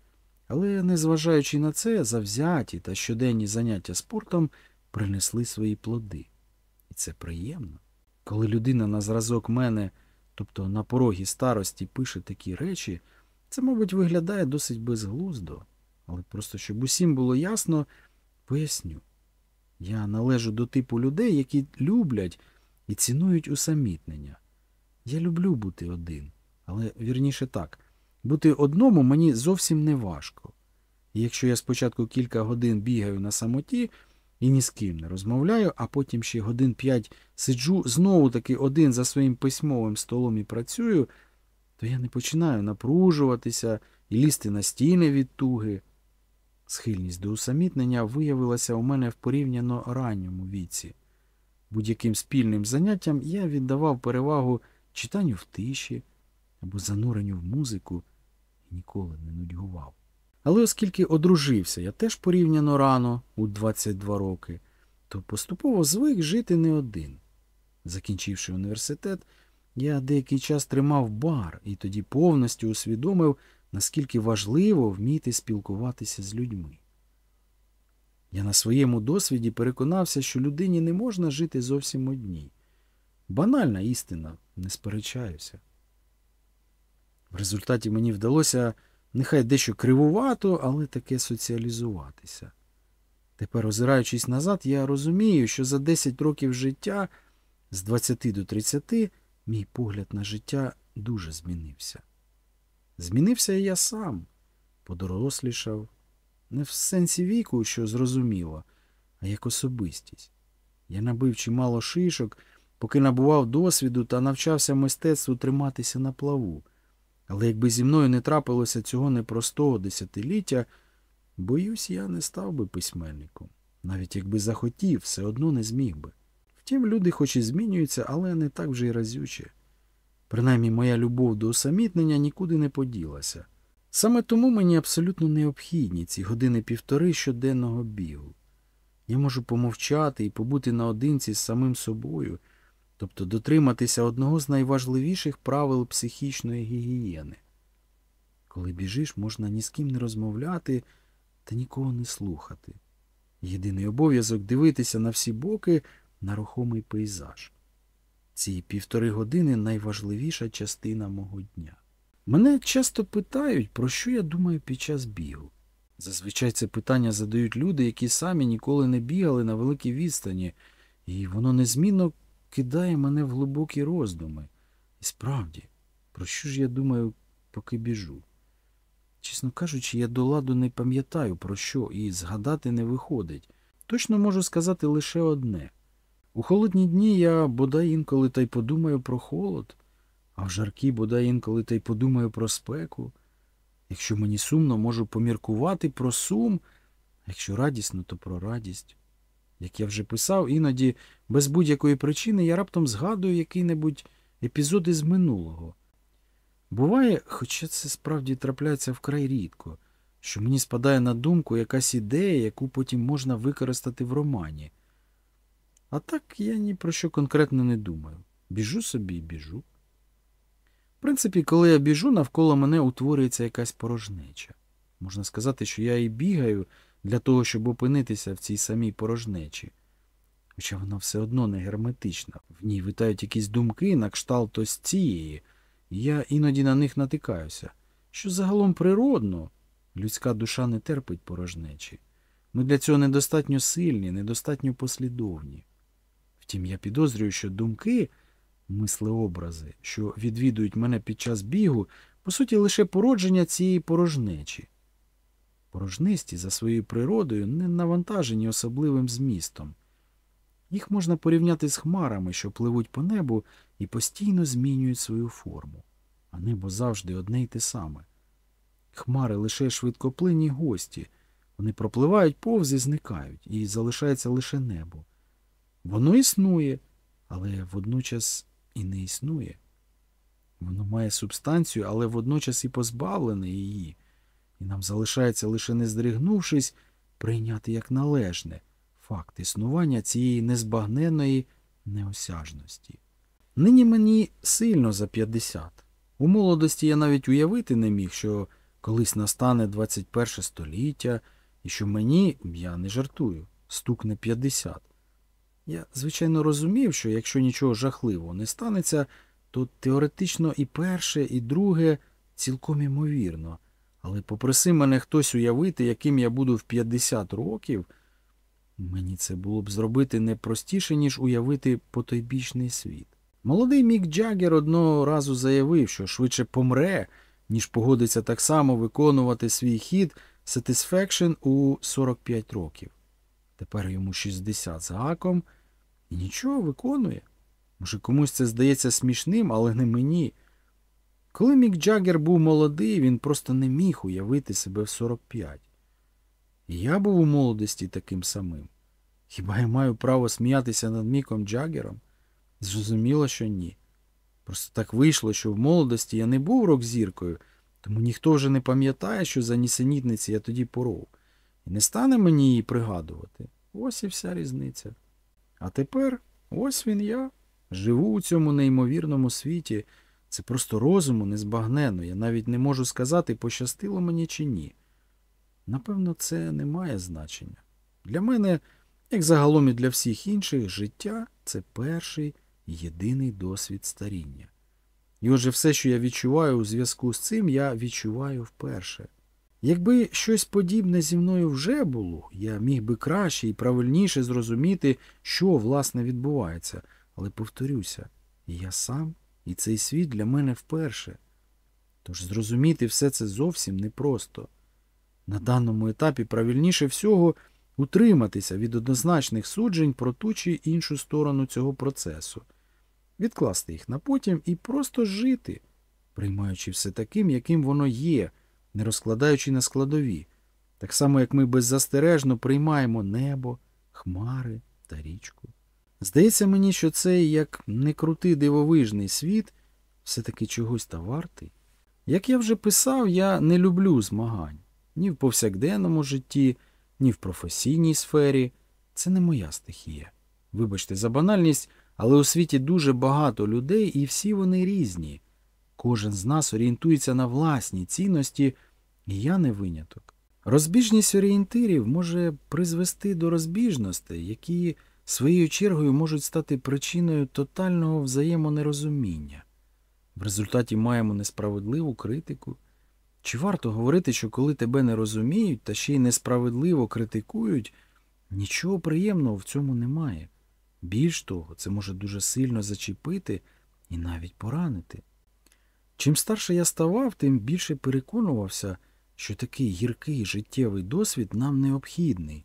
S1: Але, незважаючи на це, завзяті та щоденні заняття спортом принесли свої плоди. І це приємно. Коли людина на зразок мене, тобто на порогі старості, пише такі речі, це, мабуть, виглядає досить безглуздо. Але просто щоб усім було ясно, поясню. Я належу до типу людей, які люблять і цінують усамітнення. Я люблю бути один, але вірніше так, бути одному мені зовсім не важко. І якщо я спочатку кілька годин бігаю на самоті і ні з ким не розмовляю, а потім ще годин п'ять сиджу знову таки один за своїм письмовим столом і працюю, то я не починаю напружуватися і лізти на стіни від туги. Схильність до усамітнення виявилася у мене в порівняно ранньому віці. Будь-яким спільним заняттям я віддавав перевагу читанню в тиші або зануренню в музику і ніколи не нудьгував. Але оскільки одружився я теж порівняно рано, у 22 роки, то поступово звик жити не один. Закінчивши університет, я деякий час тримав бар і тоді повністю усвідомив, наскільки важливо вміти спілкуватися з людьми. Я на своєму досвіді переконався, що людині не можна жити зовсім одній. Банальна істина, не сперечаюся. В результаті мені вдалося нехай дещо кривувато, але таке соціалізуватися. Тепер, озираючись назад, я розумію, що за 10 років життя з 20 до 30 мій погляд на життя дуже змінився. Змінився і я сам, подорослішав, не в сенсі віку, що зрозуміло, а як особистість. Я набив чимало шишок, поки набував досвіду та навчався мистецтву триматися на плаву. Але якби зі мною не трапилося цього непростого десятиліття, боюсь, я не став би письменником. Навіть якби захотів, все одно не зміг би. Втім, люди хоч і змінюються, але не так вже й разюче. Принаймні, моя любов до усамітнення нікуди не поділася. Саме тому мені абсолютно необхідні ці години півтори щоденного бігу. Я можу помовчати і побути наодинці з самим собою, тобто дотриматися одного з найважливіших правил психічної гігієни. Коли біжиш, можна ні з ким не розмовляти та нікого не слухати. Єдиний обов'язок дивитися на всі боки на рухомий пейзаж. Ці півтори години найважливіша частина мого дня. Мене часто питають, про що я думаю під час бігу. Зазвичай це питання задають люди, які самі ніколи не бігали на великій відстані, і воно незмінно кидає мене в глибокі роздуми. І справді, про що ж я думаю, поки біжу? Чесно кажучи, я до ладу не пам'ятаю про що і згадати не виходить. Точно можу сказати лише одне. У холодні дні я бодай інколи та й подумаю про холод, а в жаркі бодай інколи та й подумаю про спеку. Якщо мені сумно, можу поміркувати про сум, якщо радісно, то про радість. Як я вже писав, іноді без будь-якої причини я раптом згадую який-небудь епізод із минулого. Буває, хоча це справді трапляється вкрай рідко, що мені спадає на думку якась ідея, яку потім можна використати в романі. А так я ні про що конкретно не думаю. Біжу собі і біжу. В принципі, коли я біжу, навколо мене утворюється якась порожнеча. Можна сказати, що я і бігаю для того, щоб опинитися в цій самій порожнечі. Хоча вона все одно не герметична. В ній витають якісь думки на кшталт ось цієї, і я іноді на них натикаюся. Що загалом природно, людська душа не терпить порожнечі. Ми для цього недостатньо сильні, недостатньо послідовні. Втім, я підозрюю, що думки, мислеобрази, що відвідують мене під час бігу, по суті, лише породження цієї порожнечі. Порожнисті за своєю природою не навантажені особливим змістом. Їх можна порівняти з хмарами, що пливуть по небу і постійно змінюють свою форму, а небо завжди одне й те саме. Хмари лише швидкоплинні гості, вони пропливають повз і зникають, і залишається лише небо. Воно існує, але водночас і не існує. Воно має субстанцію, але водночас і позбавлене її, і нам залишається лише не здригнувшись, прийняти як належне факт існування цієї незбагненної неосяжності. Нині мені сильно за 50. У молодості я навіть уявити не міг, що колись настане 21 століття, і що мені, я не жартую, стукне 50. Я, звичайно, розумів, що якщо нічого жахливого не станеться, то теоретично і перше, і друге цілком імовірно. Але попроси мене хтось уявити, яким я буду в 50 років, мені це було б зробити не простіше, ніж уявити потойбічний світ. Молодий Мік Джаггер одного разу заявив, що швидше помре, ніж погодиться так само виконувати свій хід Satisfaction у 45 років. Тепер йому 60 з гаком, і нічого виконує. Може, комусь це здається смішним, але не мені. Коли Мік Джаггер був молодий, він просто не міг уявити себе в 45. І я був у молодості таким самим. Хіба я маю право сміятися над Міком Джаггером? Зрозуміло, що ні. Просто так вийшло, що в молодості я не був рок-зіркою, тому ніхто вже не пам'ятає, що за нісенітниці я тоді поров. І не стане мені її пригадувати. Ось і вся різниця. А тепер ось він я. Живу у цьому неймовірному світі. Це просто розуму незбагненно. Я навіть не можу сказати, пощастило мені чи ні. Напевно, це не має значення. Для мене, як загалом і для всіх інших, життя це перший єдиний досвід старіння. І отже, все, що я відчуваю у зв'язку з цим, я відчуваю вперше. Якби щось подібне зі мною вже було, я міг би краще і правильніше зрозуміти, що власне відбувається, але повторюся, я сам і цей світ для мене вперше. Тож зрозуміти все це зовсім непросто. На даному етапі правильніше всього утриматися від однозначних суджень про ту чи іншу сторону цього процесу, відкласти їх на потім і просто жити, приймаючи все таким, яким воно є, не розкладаючи на складові, так само, як ми беззастережно приймаємо небо, хмари та річку. Здається мені, що цей як некрутий дивовижний світ все-таки чогось та вартий. Як я вже писав, я не люблю змагань ні в повсякденному житті, ні в професійній сфері. Це не моя стихія. Вибачте за банальність, але у світі дуже багато людей, і всі вони різні. Кожен з нас орієнтується на власні цінності, і я не виняток. Розбіжність орієнтирів може призвести до розбіжностей, які своєю чергою можуть стати причиною тотального взаємонерозуміння. В результаті маємо несправедливу критику. Чи варто говорити, що коли тебе не розуміють та ще й несправедливо критикують, нічого приємного в цьому немає. Більш того, це може дуже сильно зачепити і навіть поранити. Чим старше я ставав, тим більше переконувався, що такий гіркий життєвий досвід нам необхідний.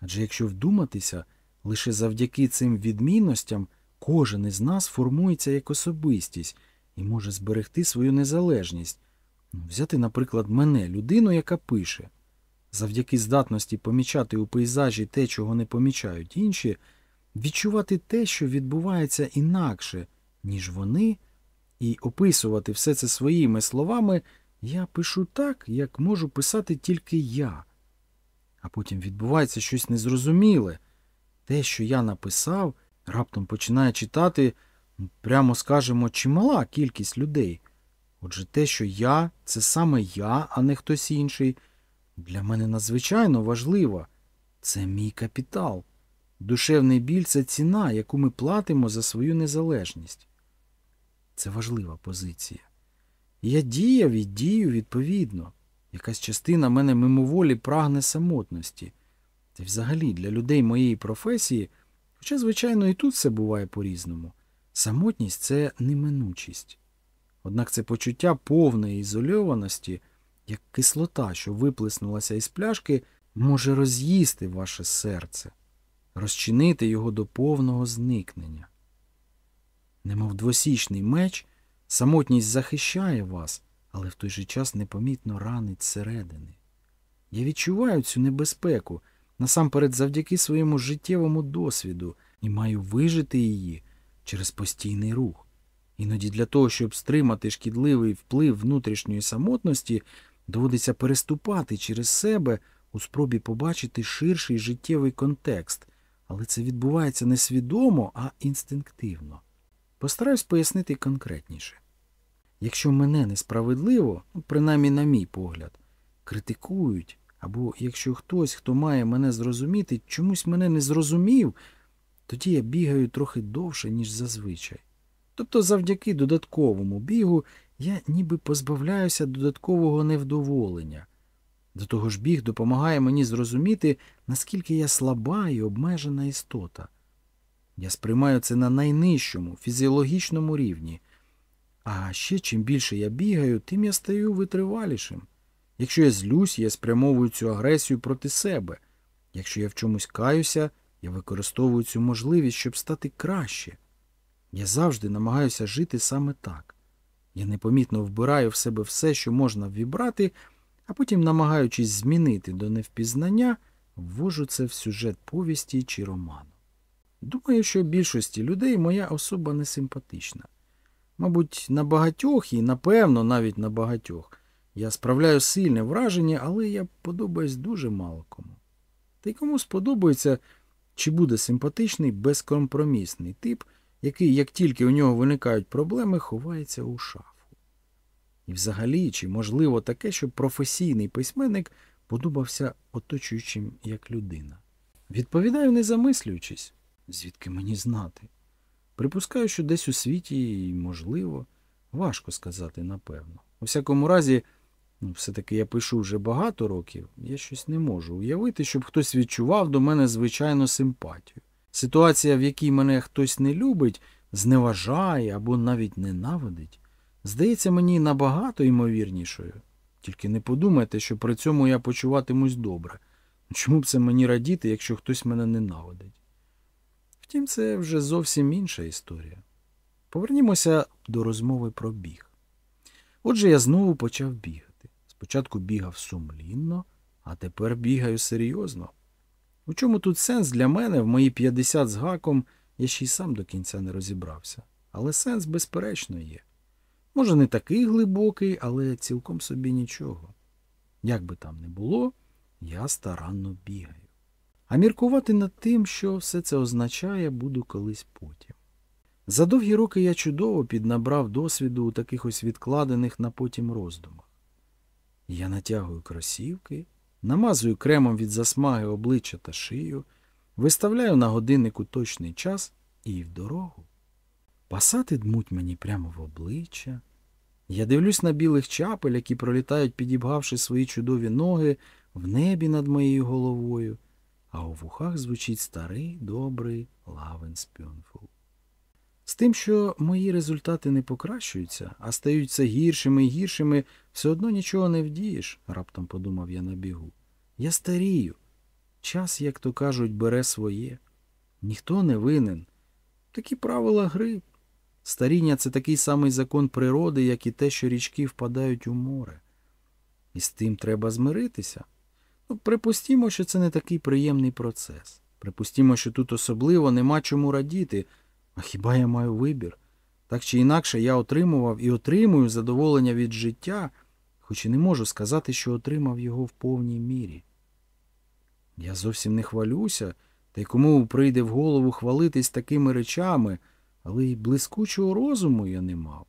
S1: Адже якщо вдуматися, лише завдяки цим відмінностям кожен із нас формується як особистість і може зберегти свою незалежність. Ну, Взяти, наприклад, мене, людину, яка пише. Завдяки здатності помічати у пейзажі те, чого не помічають інші, відчувати те, що відбувається інакше, ніж вони, і описувати все це своїми словами, я пишу так, як можу писати тільки я. А потім відбувається щось незрозуміле. Те, що я написав, раптом починає читати, ну, прямо скажемо, чимала кількість людей. Отже, те, що я, це саме я, а не хтось інший, Для мене надзвичайно важливо. Це мій капітал. Душевний біль це ціна, яку ми платимо за свою незалежність. Це важлива позиція. Я діяв і дію відповідно. Якась частина мене мимоволі прагне самотності. Та й взагалі для людей моєї професії, хоча, звичайно, і тут все буває по-різному, самотність це неминучість. Однак це почуття повної ізольованості, як кислота, що виплеснулася із пляшки, може роз'їсти ваше серце, розчинити його до повного зникнення. Немов двосічний меч, самотність захищає вас, але в той же час непомітно ранить зсередини. Я відчуваю цю небезпеку, насамперед завдяки своєму життєвому досвіду, і маю вижити її через постійний рух. Іноді для того, щоб стримати шкідливий вплив внутрішньої самотності, доводиться переступати через себе у спробі побачити ширший життєвий контекст, але це відбувається не свідомо, а інстинктивно. Постараюсь пояснити конкретніше. Якщо мене несправедливо, ну, принаймні на мій погляд, критикують, або якщо хтось, хто має мене зрозуміти, чомусь мене не зрозумів, тоді я бігаю трохи довше, ніж зазвичай. Тобто завдяки додатковому бігу я ніби позбавляюся додаткового невдоволення. До того ж біг допомагає мені зрозуміти, наскільки я слаба і обмежена істота. Я сприймаю це на найнижчому, фізіологічному рівні. А ще чим більше я бігаю, тим я стаю витривалішим. Якщо я злюсь, я спрямовую цю агресію проти себе. Якщо я в чомусь каюся, я використовую цю можливість, щоб стати краще. Я завжди намагаюся жити саме так. Я непомітно вбираю в себе все, що можна ввібрати, а потім, намагаючись змінити до невпізнання, ввожу це в сюжет повісті чи роману. Думаю, що більшості людей моя особа не симпатична. Мабуть, на багатьох і, напевно, навіть на багатьох. Я справляю сильне враження, але я подобаюсь дуже мало кому. Та й кому сподобається, чи буде симпатичний, безкомпромісний тип, який, як тільки у нього виникають проблеми, ховається у шафу. І взагалі, чи можливо таке, щоб професійний письменник подобався оточуючим як людина? Відповідаю, не замислюючись, звідки мені знати. Припускаю, що десь у світі, можливо, важко сказати, напевно. У всякому разі, все-таки я пишу вже багато років, я щось не можу уявити, щоб хтось відчував до мене звичайну симпатію. Ситуація, в якій мене хтось не любить, зневажає або навіть ненавидить, здається мені набагато ймовірнішою. Тільки не подумайте, що при цьому я почуватимусь добре. Чому б це мені радіти, якщо хтось мене ненавидить? Втім, це вже зовсім інша історія. Повернімося до розмови про біг. Отже, я знову почав бігати. Спочатку бігав сумлінно, а тепер бігаю серйозно. У чому тут сенс для мене в мої 50 з гаком я ще й сам до кінця не розібрався. Але сенс, безперечно, є. Може, не такий глибокий, але цілком собі нічого. Як би там не було, я старанно бігаю. А міркувати над тим, що все це означає, буду колись потім. За довгі роки я чудово піднабрав досвіду у таких ось відкладених на потім роздумах. Я натягую кросівки, намазую кремом від засмаги обличчя та шию, виставляю на годиннику точний час і в дорогу. Пасати дмуть мені прямо в обличчя. Я дивлюсь на білих чапель, які пролітають, підібгавши свої чудові ноги в небі над моєю головою, а у вухах звучить старий добрий лавен спюнфул. З тим, що мої результати не покращуються, а стають все гіршими і гіршими, все одно нічого не вдієш, раптом подумав я на бігу. Я старію. Час, як то кажуть, бере своє. Ніхто не винен. Такі правила гри. Старіння це такий самий закон природи, як і те, що річки впадають у море. І з тим треба змиритися. Ну, Припустімо, що це не такий приємний процес. Припустімо, що тут особливо нема чому радіти. А хіба я маю вибір? Так чи інакше я отримував і отримую задоволення від життя, хоч і не можу сказати, що отримав його в повній мірі. Я зовсім не хвалюся, та й кому прийде в голову хвалитись такими речами, але й блискучого розуму я не мав.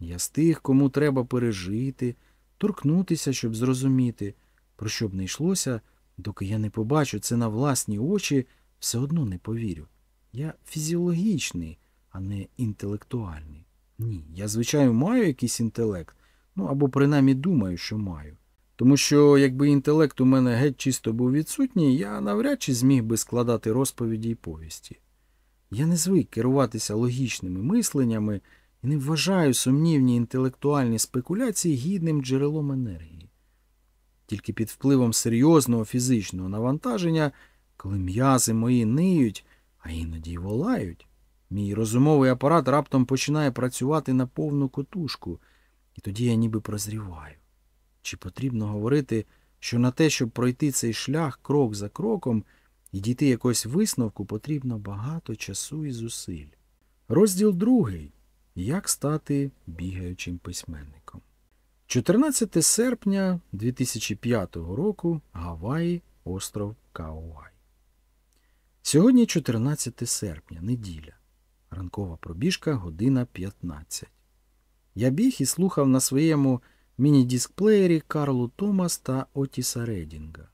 S1: Я з тих, кому треба пережити, торкнутися, щоб зрозуміти. Про що б не йшлося, доки я не побачу це на власні очі, все одно не повірю. Я фізіологічний, а не інтелектуальний. Ні, я, звичайно, маю якийсь інтелект, ну або принаймні думаю, що маю. Тому що, якби інтелект у мене геть чисто був відсутній, я навряд чи зміг би складати розповіді й повісті. Я не звик керуватися логічними мисленнями і не вважаю сумнівні інтелектуальні спекуляції гідним джерелом енергії. Тільки під впливом серйозного фізичного навантаження, коли м'язи мої ниють, а іноді й волають, мій розумовий апарат раптом починає працювати на повну котушку, і тоді я ніби прозріваю. Чи потрібно говорити, що на те, щоб пройти цей шлях крок за кроком і дійти якогось висновку, потрібно багато часу і зусиль. Розділ другий. Як стати бігаючим письменником. 14 серпня 2005 року Гаваї, остров Кауай. Сьогодні 14 серпня, неділя. Ранкова пробіжка година 15. Я біг і слухав на своєму міні-дисплеєрі Карлу Томас та Отіса Редінга.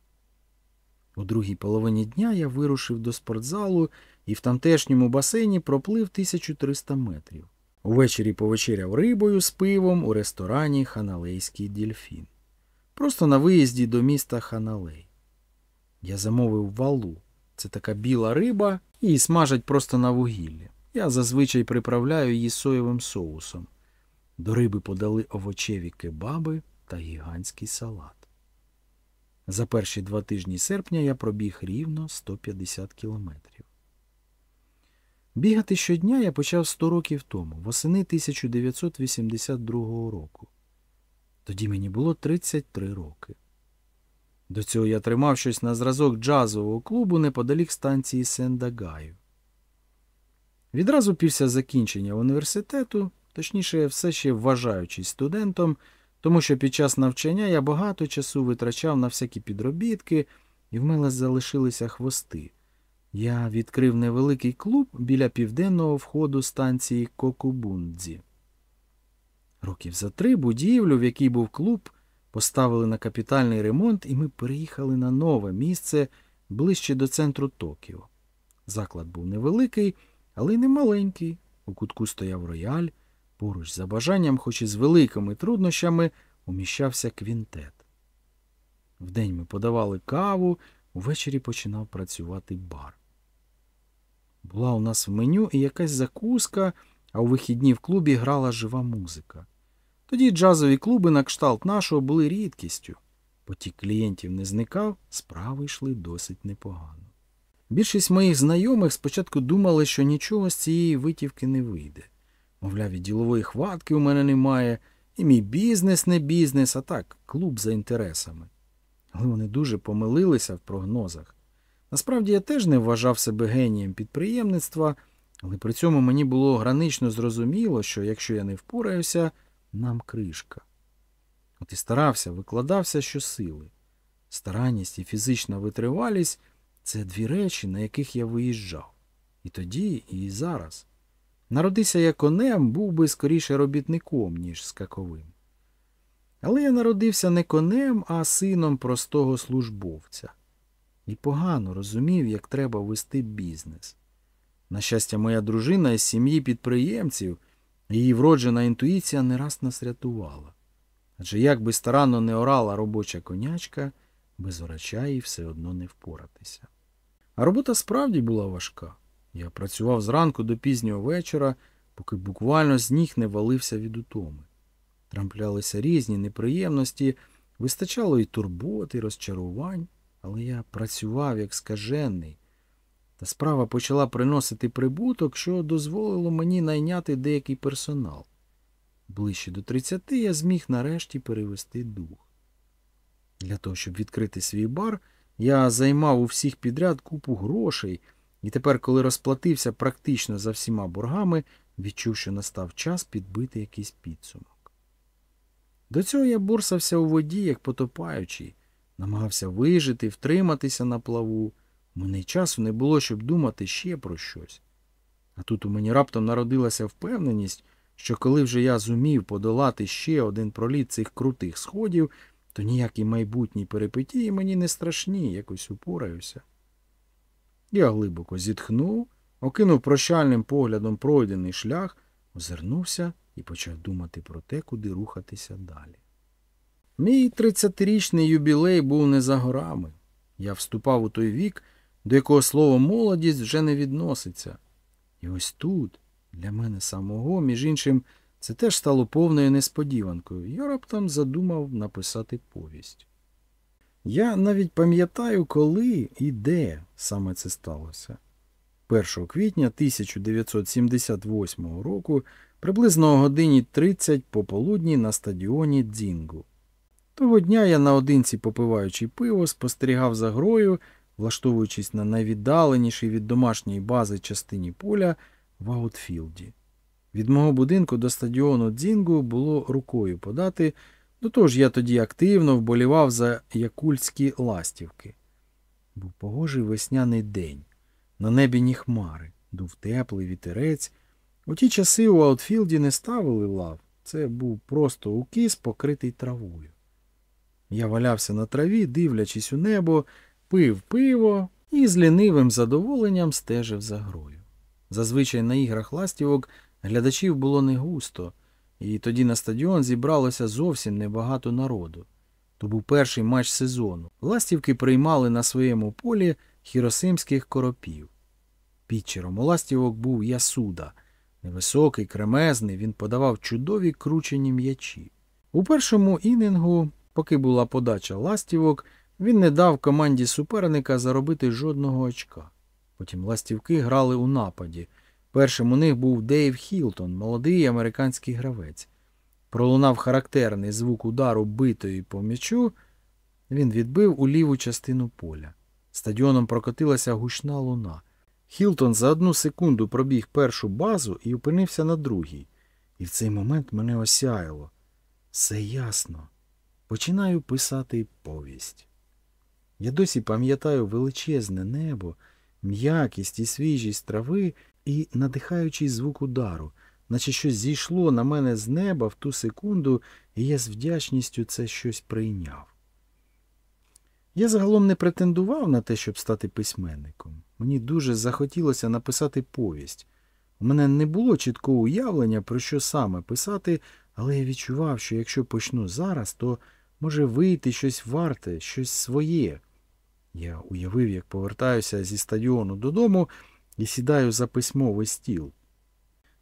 S1: У другій половині дня я вирушив до спортзалу і в тамтешньому басейні проплив 1300 метрів. Увечері повечеряв рибою з пивом у ресторані Ханалейський дільфін. Просто на виїзді до міста Ханалей. Я замовив валу. Це така біла риба, її смажать просто на вугіллі. Я зазвичай приправляю її соєвим соусом. До риби подали овочеві кебаби та гігантський салат. За перші два тижні серпня я пробіг рівно 150 кілометрів. Бігати щодня я почав 100 років тому, восени 1982 року. Тоді мені було 33 роки. До цього я тримав щось на зразок джазового клубу неподалік станції Сендагаю. Відразу після закінчення університету, точніше, все ще вважаючись студентом, тому що під час навчання я багато часу витрачав на всякі підробітки, і в мене залишилися хвости. Я відкрив невеликий клуб біля південного входу станції Кокубундзі. Років за три будівлю, в якій був клуб, поставили на капітальний ремонт, і ми переїхали на нове місце ближче до центру Токіо. Заклад був невеликий, але й не маленький. У кутку стояв рояль, поруч за бажанням, хоч і з великими труднощами, уміщався квінтет. Вдень ми подавали каву, увечері починав працювати бар. Була у нас в меню і якась закуска, а у вихідні в клубі грала жива музика. Тоді джазові клуби на кшталт нашого були рідкістю. Потік клієнтів не зникав, справи йшли досить непогано. Більшість моїх знайомих спочатку думали, що нічого з цієї витівки не вийде. Мовляв, і ділової хватки у мене немає, і мій бізнес не бізнес, а так, клуб за інтересами. Але вони дуже помилилися в прогнозах. Насправді я теж не вважав себе генієм підприємництва, але при цьому мені було гранично зрозуміло, що якщо я не впораюся, нам кришка. От і старався, викладався щосили. Старанність і фізична витривалість це дві речі, на яких я виїжджав. І тоді, і зараз. Народися я конем, був би скоріше робітником, ніж скаковим. Але я народився не конем, а сином простого службовця. І погано розумів, як треба вести бізнес. На щастя, моя дружина із сім'ї підприємців, її вроджена інтуїція не раз нас рятувала. Адже як би старанно не орала робоча конячка, без орача їй все одно не впоратися. А робота справді була важка. Я працював зранку до пізнього вечора, поки буквально з ніг не валився від утоми. Трамплялися різні неприємності, вистачало і турбот, і розчарувань, але я працював як скажений. Та справа почала приносити прибуток, що дозволило мені найняти деякий персонал. Ближче до 30 я зміг нарешті перевести дух. Для того, щоб відкрити свій бар, я займав у всіх підряд купу грошей, і тепер, коли розплатився практично за всіма боргами, відчув, що настав час підбити якийсь підсумок. До цього я борсався у воді, як потопаючий, намагався вижити, втриматися на плаву. У мене часу не було, щоб думати ще про щось. А тут у мені раптом народилася впевненість, що коли вже я зумів подолати ще один проліт цих крутих сходів, то ніякі майбутні перипетії мені не страшні, якось упораюся. Я глибоко зітхнув, окинув прощальним поглядом пройдений шлях, озирнувся і почав думати про те, куди рухатися далі. Мій тридцятирічний юбілей був не за горами. Я вступав у той вік, до якого слово молодість вже не відноситься. І ось тут, для мене самого, між іншим, це теж стало повною несподіванкою. Я раптом задумав написати повість. Я навіть пам'ятаю, коли і де саме це сталося. 1 квітня 1978 року, приблизно о годині 30 пополудні на стадіоні Дзінгу. Того дня я наодинці, попиваючи пиво, спостерігав за грою, влаштовуючись на найвіддаленішій від домашньої бази частині поля в Аутфілді. Від мого будинку до стадіону Дзінгу було рукою подати, до того ж я тоді активно вболівав за якульські ластівки. Був погожий весняний день. На небі ні хмари, дув теплий вітерець. У ті часи у Аутфілді не ставили лав. Це був просто укіс, покритий травою. Я валявся на траві, дивлячись у небо, пив пиво і з лінивим задоволенням стежив за грою. Зазвичай на іграх ластівок глядачів було не густо, і тоді на стадіон зібралося зовсім небагато народу. То був перший матч сезону. Ластівки приймали на своєму полі хіросимських коропів. Пітчером у ластівок був Ясуда. Невисокий, кремезний, він подавав чудові кручені м'ячі. У першому інингу, поки була подача ластівок, він не дав команді суперника заробити жодного очка. Потім ластівки грали у нападі. Першим у них був Дейв Хілтон, молодий американський гравець. Пролунав характерний звук удару битої по м'ячу. Він відбив у ліву частину поля. Стадіоном прокотилася гучна луна. Хілтон за одну секунду пробіг першу базу і опинився на другій. І в цей момент мене осяяло. Все ясно. Починаю писати повість. Я досі пам'ятаю величезне небо, м'якість і свіжість трави і надихаючий звук удару, наче щось зійшло на мене з неба в ту секунду, і я з вдячністю це щось прийняв. Я загалом не претендував на те, щоб стати письменником. Мені дуже захотілося написати повість. У мене не було чіткого уявлення, про що саме писати, але я відчував, що якщо почну зараз, то може вийти щось варте, щось своє. Я уявив, як повертаюся зі стадіону додому і сідаю за письмовий стіл.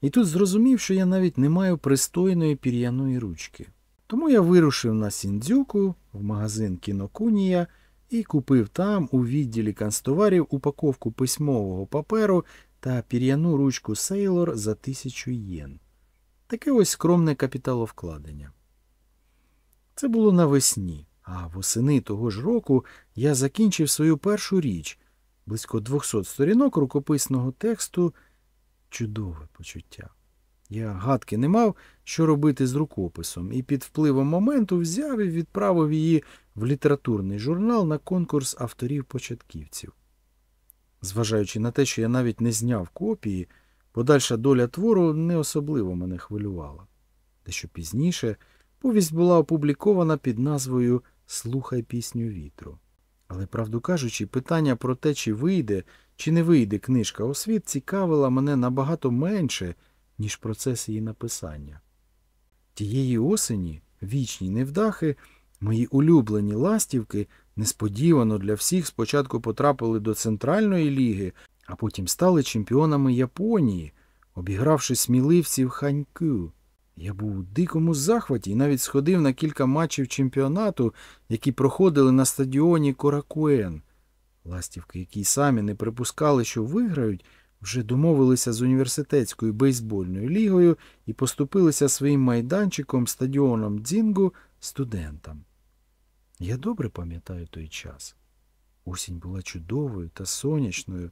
S1: І тут зрозумів, що я навіть не маю пристойної пір'яної ручки. Тому я вирушив на Сіндзюку в магазин Кінокунія і купив там у відділі канцтоварів упаковку письмового паперу та пір'яну ручку Сейлор за тисячу єн. Таке ось скромне капіталовкладення. Це було навесні, а восени того ж року я закінчив свою першу річ близько 200 сторінок рукописного тексту. Чудове почуття. Я гадки не мав, що робити з рукописом, і під впливом моменту взяв і відправив її в літературний журнал на конкурс авторів-початківців. Зважаючи на те, що я навіть не зняв копії, подальша доля твору не особливо мене хвилювала. Дещо пізніше повість була опублікована під назвою Слухай пісню вітру. Але, правду кажучи, питання про те, чи вийде, чи не вийде книжка у світ, цікавила мене набагато менше, ніж процес її написання. Тієї осені, вічні невдахи, мої улюблені ластівки несподівано для всіх спочатку потрапили до Центральної ліги, а потім стали чемпіонами Японії, обігравши сміливців ханьку. Я був у дикому захваті і навіть сходив на кілька матчів чемпіонату, які проходили на стадіоні Коракуен. Ластівки, які самі не припускали, що виграють, вже домовилися з університетською бейсбольною лігою і поступилися своїм майданчиком стадіоном Дзінгу студентам. Я добре пам'ятаю той час. Осінь була чудовою та сонячною,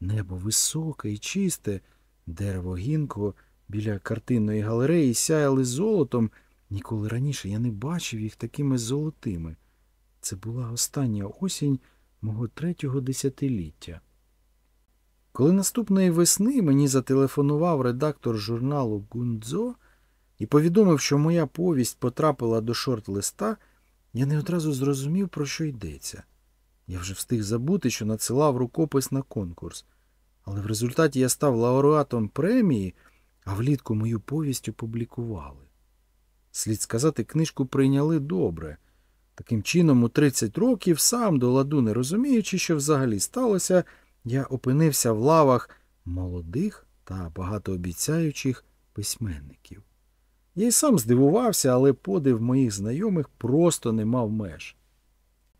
S1: небо високе і чисте, дерево гінко біля картинної галереї сяяли золотом. Ніколи раніше я не бачив їх такими золотими. Це була остання осінь мого третього десятиліття. Коли наступної весни мені зателефонував редактор журналу Гундзо і повідомив, що моя повість потрапила до шорт-листа, Я не одразу зрозумів, про що йдеться. Я вже встиг забути, що надсилав рукопис на конкурс, але в результаті я став лауреатом премії, а влітку мою повість опублікували. Слід сказати, книжку прийняли добре. Таким чином, у 30 років, сам до ладу не розуміючи, що взагалі сталося, я опинився в лавах молодих та багатообіцяючих письменників. Я й сам здивувався, але подив моїх знайомих просто не мав меж.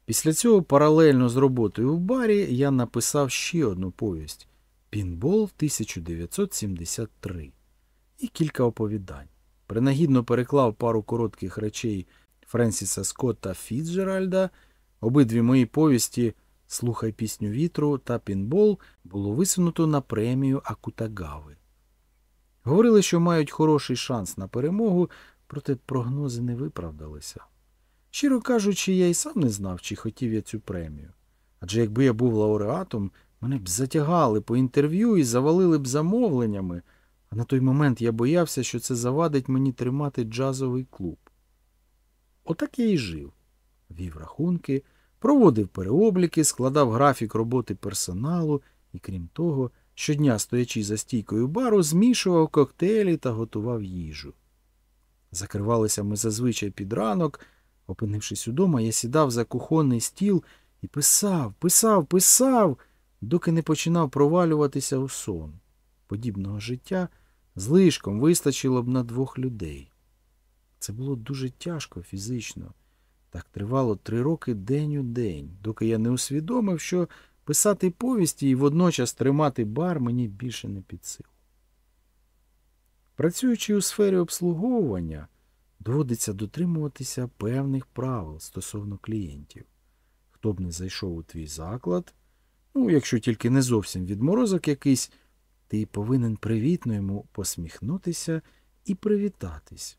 S1: Після цього, паралельно з роботою в барі, я написав ще одну повість Пінбол 1973 і кілька оповідань. Принагідно переклав пару коротких речей Френсіса Скотта Фіцджеральда. Обидві мої повісті Слухай пісню вітру та Пінбол було висунуто на премію Акутагави. Говорили, що мають хороший шанс на перемогу, проте прогнози не виправдалися. Щиро кажучи, я й сам не знав, чи хотів я цю премію. Адже якби я був лауреатом, мене б затягали по інтерв'ю і завалили б замовленнями, а на той момент я боявся, що це завадить мені тримати джазовий клуб. Отак я і жив. Вів рахунки, проводив переобліки, складав графік роботи персоналу і, крім того, щодня, стоячи за стійкою бару, змішував коктейлі та готував їжу. Закривалися ми зазвичай під ранок. Опинившись удома, я сідав за кухонний стіл і писав, писав, писав, доки не починав провалюватися у сон. Подібного життя злишком вистачило б на двох людей. Це було дуже тяжко фізично. Так тривало три роки день у день, доки я не усвідомив, що писати повісті і водночас тримати бар мені більше не під силу. Працюючи у сфері обслуговування, доводиться дотримуватися певних правил стосовно клієнтів. Хто б не зайшов у твій заклад, ну, якщо тільки не зовсім відморозок якийсь, ти повинен привітно йому посміхнутися і привітатись.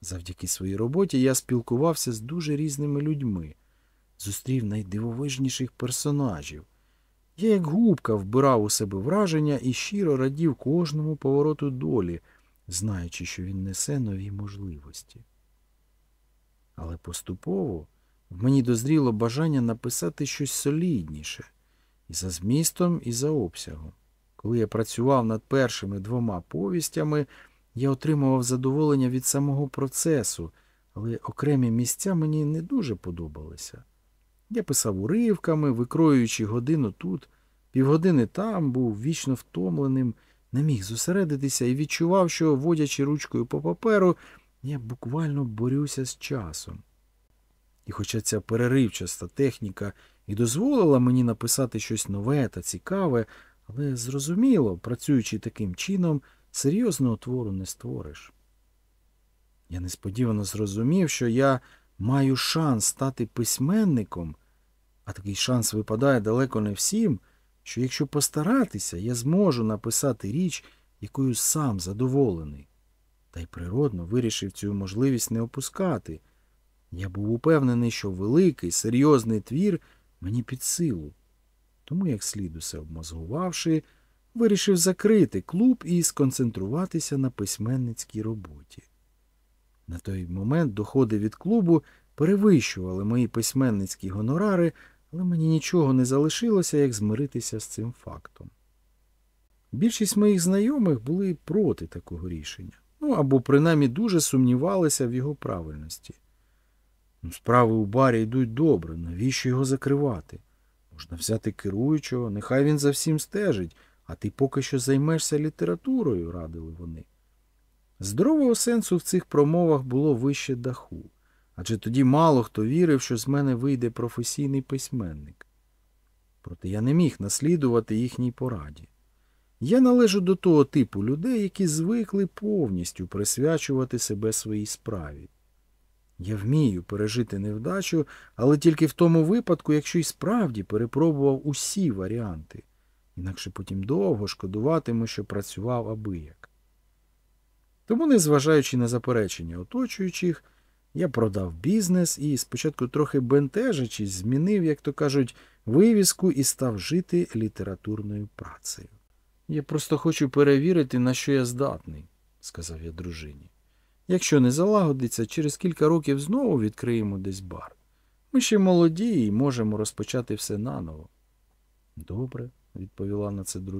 S1: Завдяки своїй роботі я спілкувався з дуже різними людьми, зустрів найдивовижніших персонажів. Я, як губка, вбирав у себе враження і щиро радів кожному повороту долі, знаючи, що він несе нові можливості. Але поступово в мені дозріло бажання написати щось солідніше і за змістом, і за обсягом. Коли я працював над першими двома повістями, я отримував задоволення від самого процесу, але окремі місця мені не дуже подобалися. Я писав уривками, викроюючи годину тут, півгодини там, був вічно втомленим, не міг зосередитися і відчував, що, водячи ручкою по паперу, я буквально борюся з часом. І хоча ця переривчаста техніка і дозволила мені написати щось нове та цікаве, але зрозуміло, працюючи таким чином, серйозного твору не створиш. Я несподівано зрозумів, що я маю шанс стати письменником, а такий шанс випадає далеко не всім, що якщо постаратися, я зможу написати річ, якою сам задоволений. Та й природно вирішив цю можливість не опускати. Я був упевнений, що великий, серйозний твір мені під силу. Тому, як слід усе обмозгувавши, вирішив закрити клуб і сконцентруватися на письменницькій роботі. На той момент доходи від клубу перевищували мої письменницькі гонорари, але мені нічого не залишилося, як змиритися з цим фактом. Більшість моїх знайомих були проти такого рішення, ну або принаймні дуже сумнівалися в його правильності. Ну, Справи у барі йдуть добре, навіщо його закривати? Можна взяти керуючого, нехай він за всім стежить, а ти поки що займешся літературою, радили вони. Здорового сенсу в цих промовах було вище даху, адже тоді мало хто вірив, що з мене вийде професійний письменник. Проте я не міг наслідувати їхній пораді. Я належу до того типу людей, які звикли повністю присвячувати себе своїй справі. Я вмію пережити невдачу, але тільки в тому випадку, якщо й справді перепробував усі варіанти, інакше потім довго шкодуватиму, що працював абияк. Тому, незважаючи на заперечення оточуючих, я продав бізнес і, спочатку трохи бентежачись, змінив, як то кажуть, вивіску і став жити літературною працею. Я просто хочу перевірити, на що я здатний, сказав я дружині. Якщо не залагодиться, через кілька років знову відкриємо десь бар. Ми ще молоді і можемо розпочати все наново. Добре, відповіла на це дружина.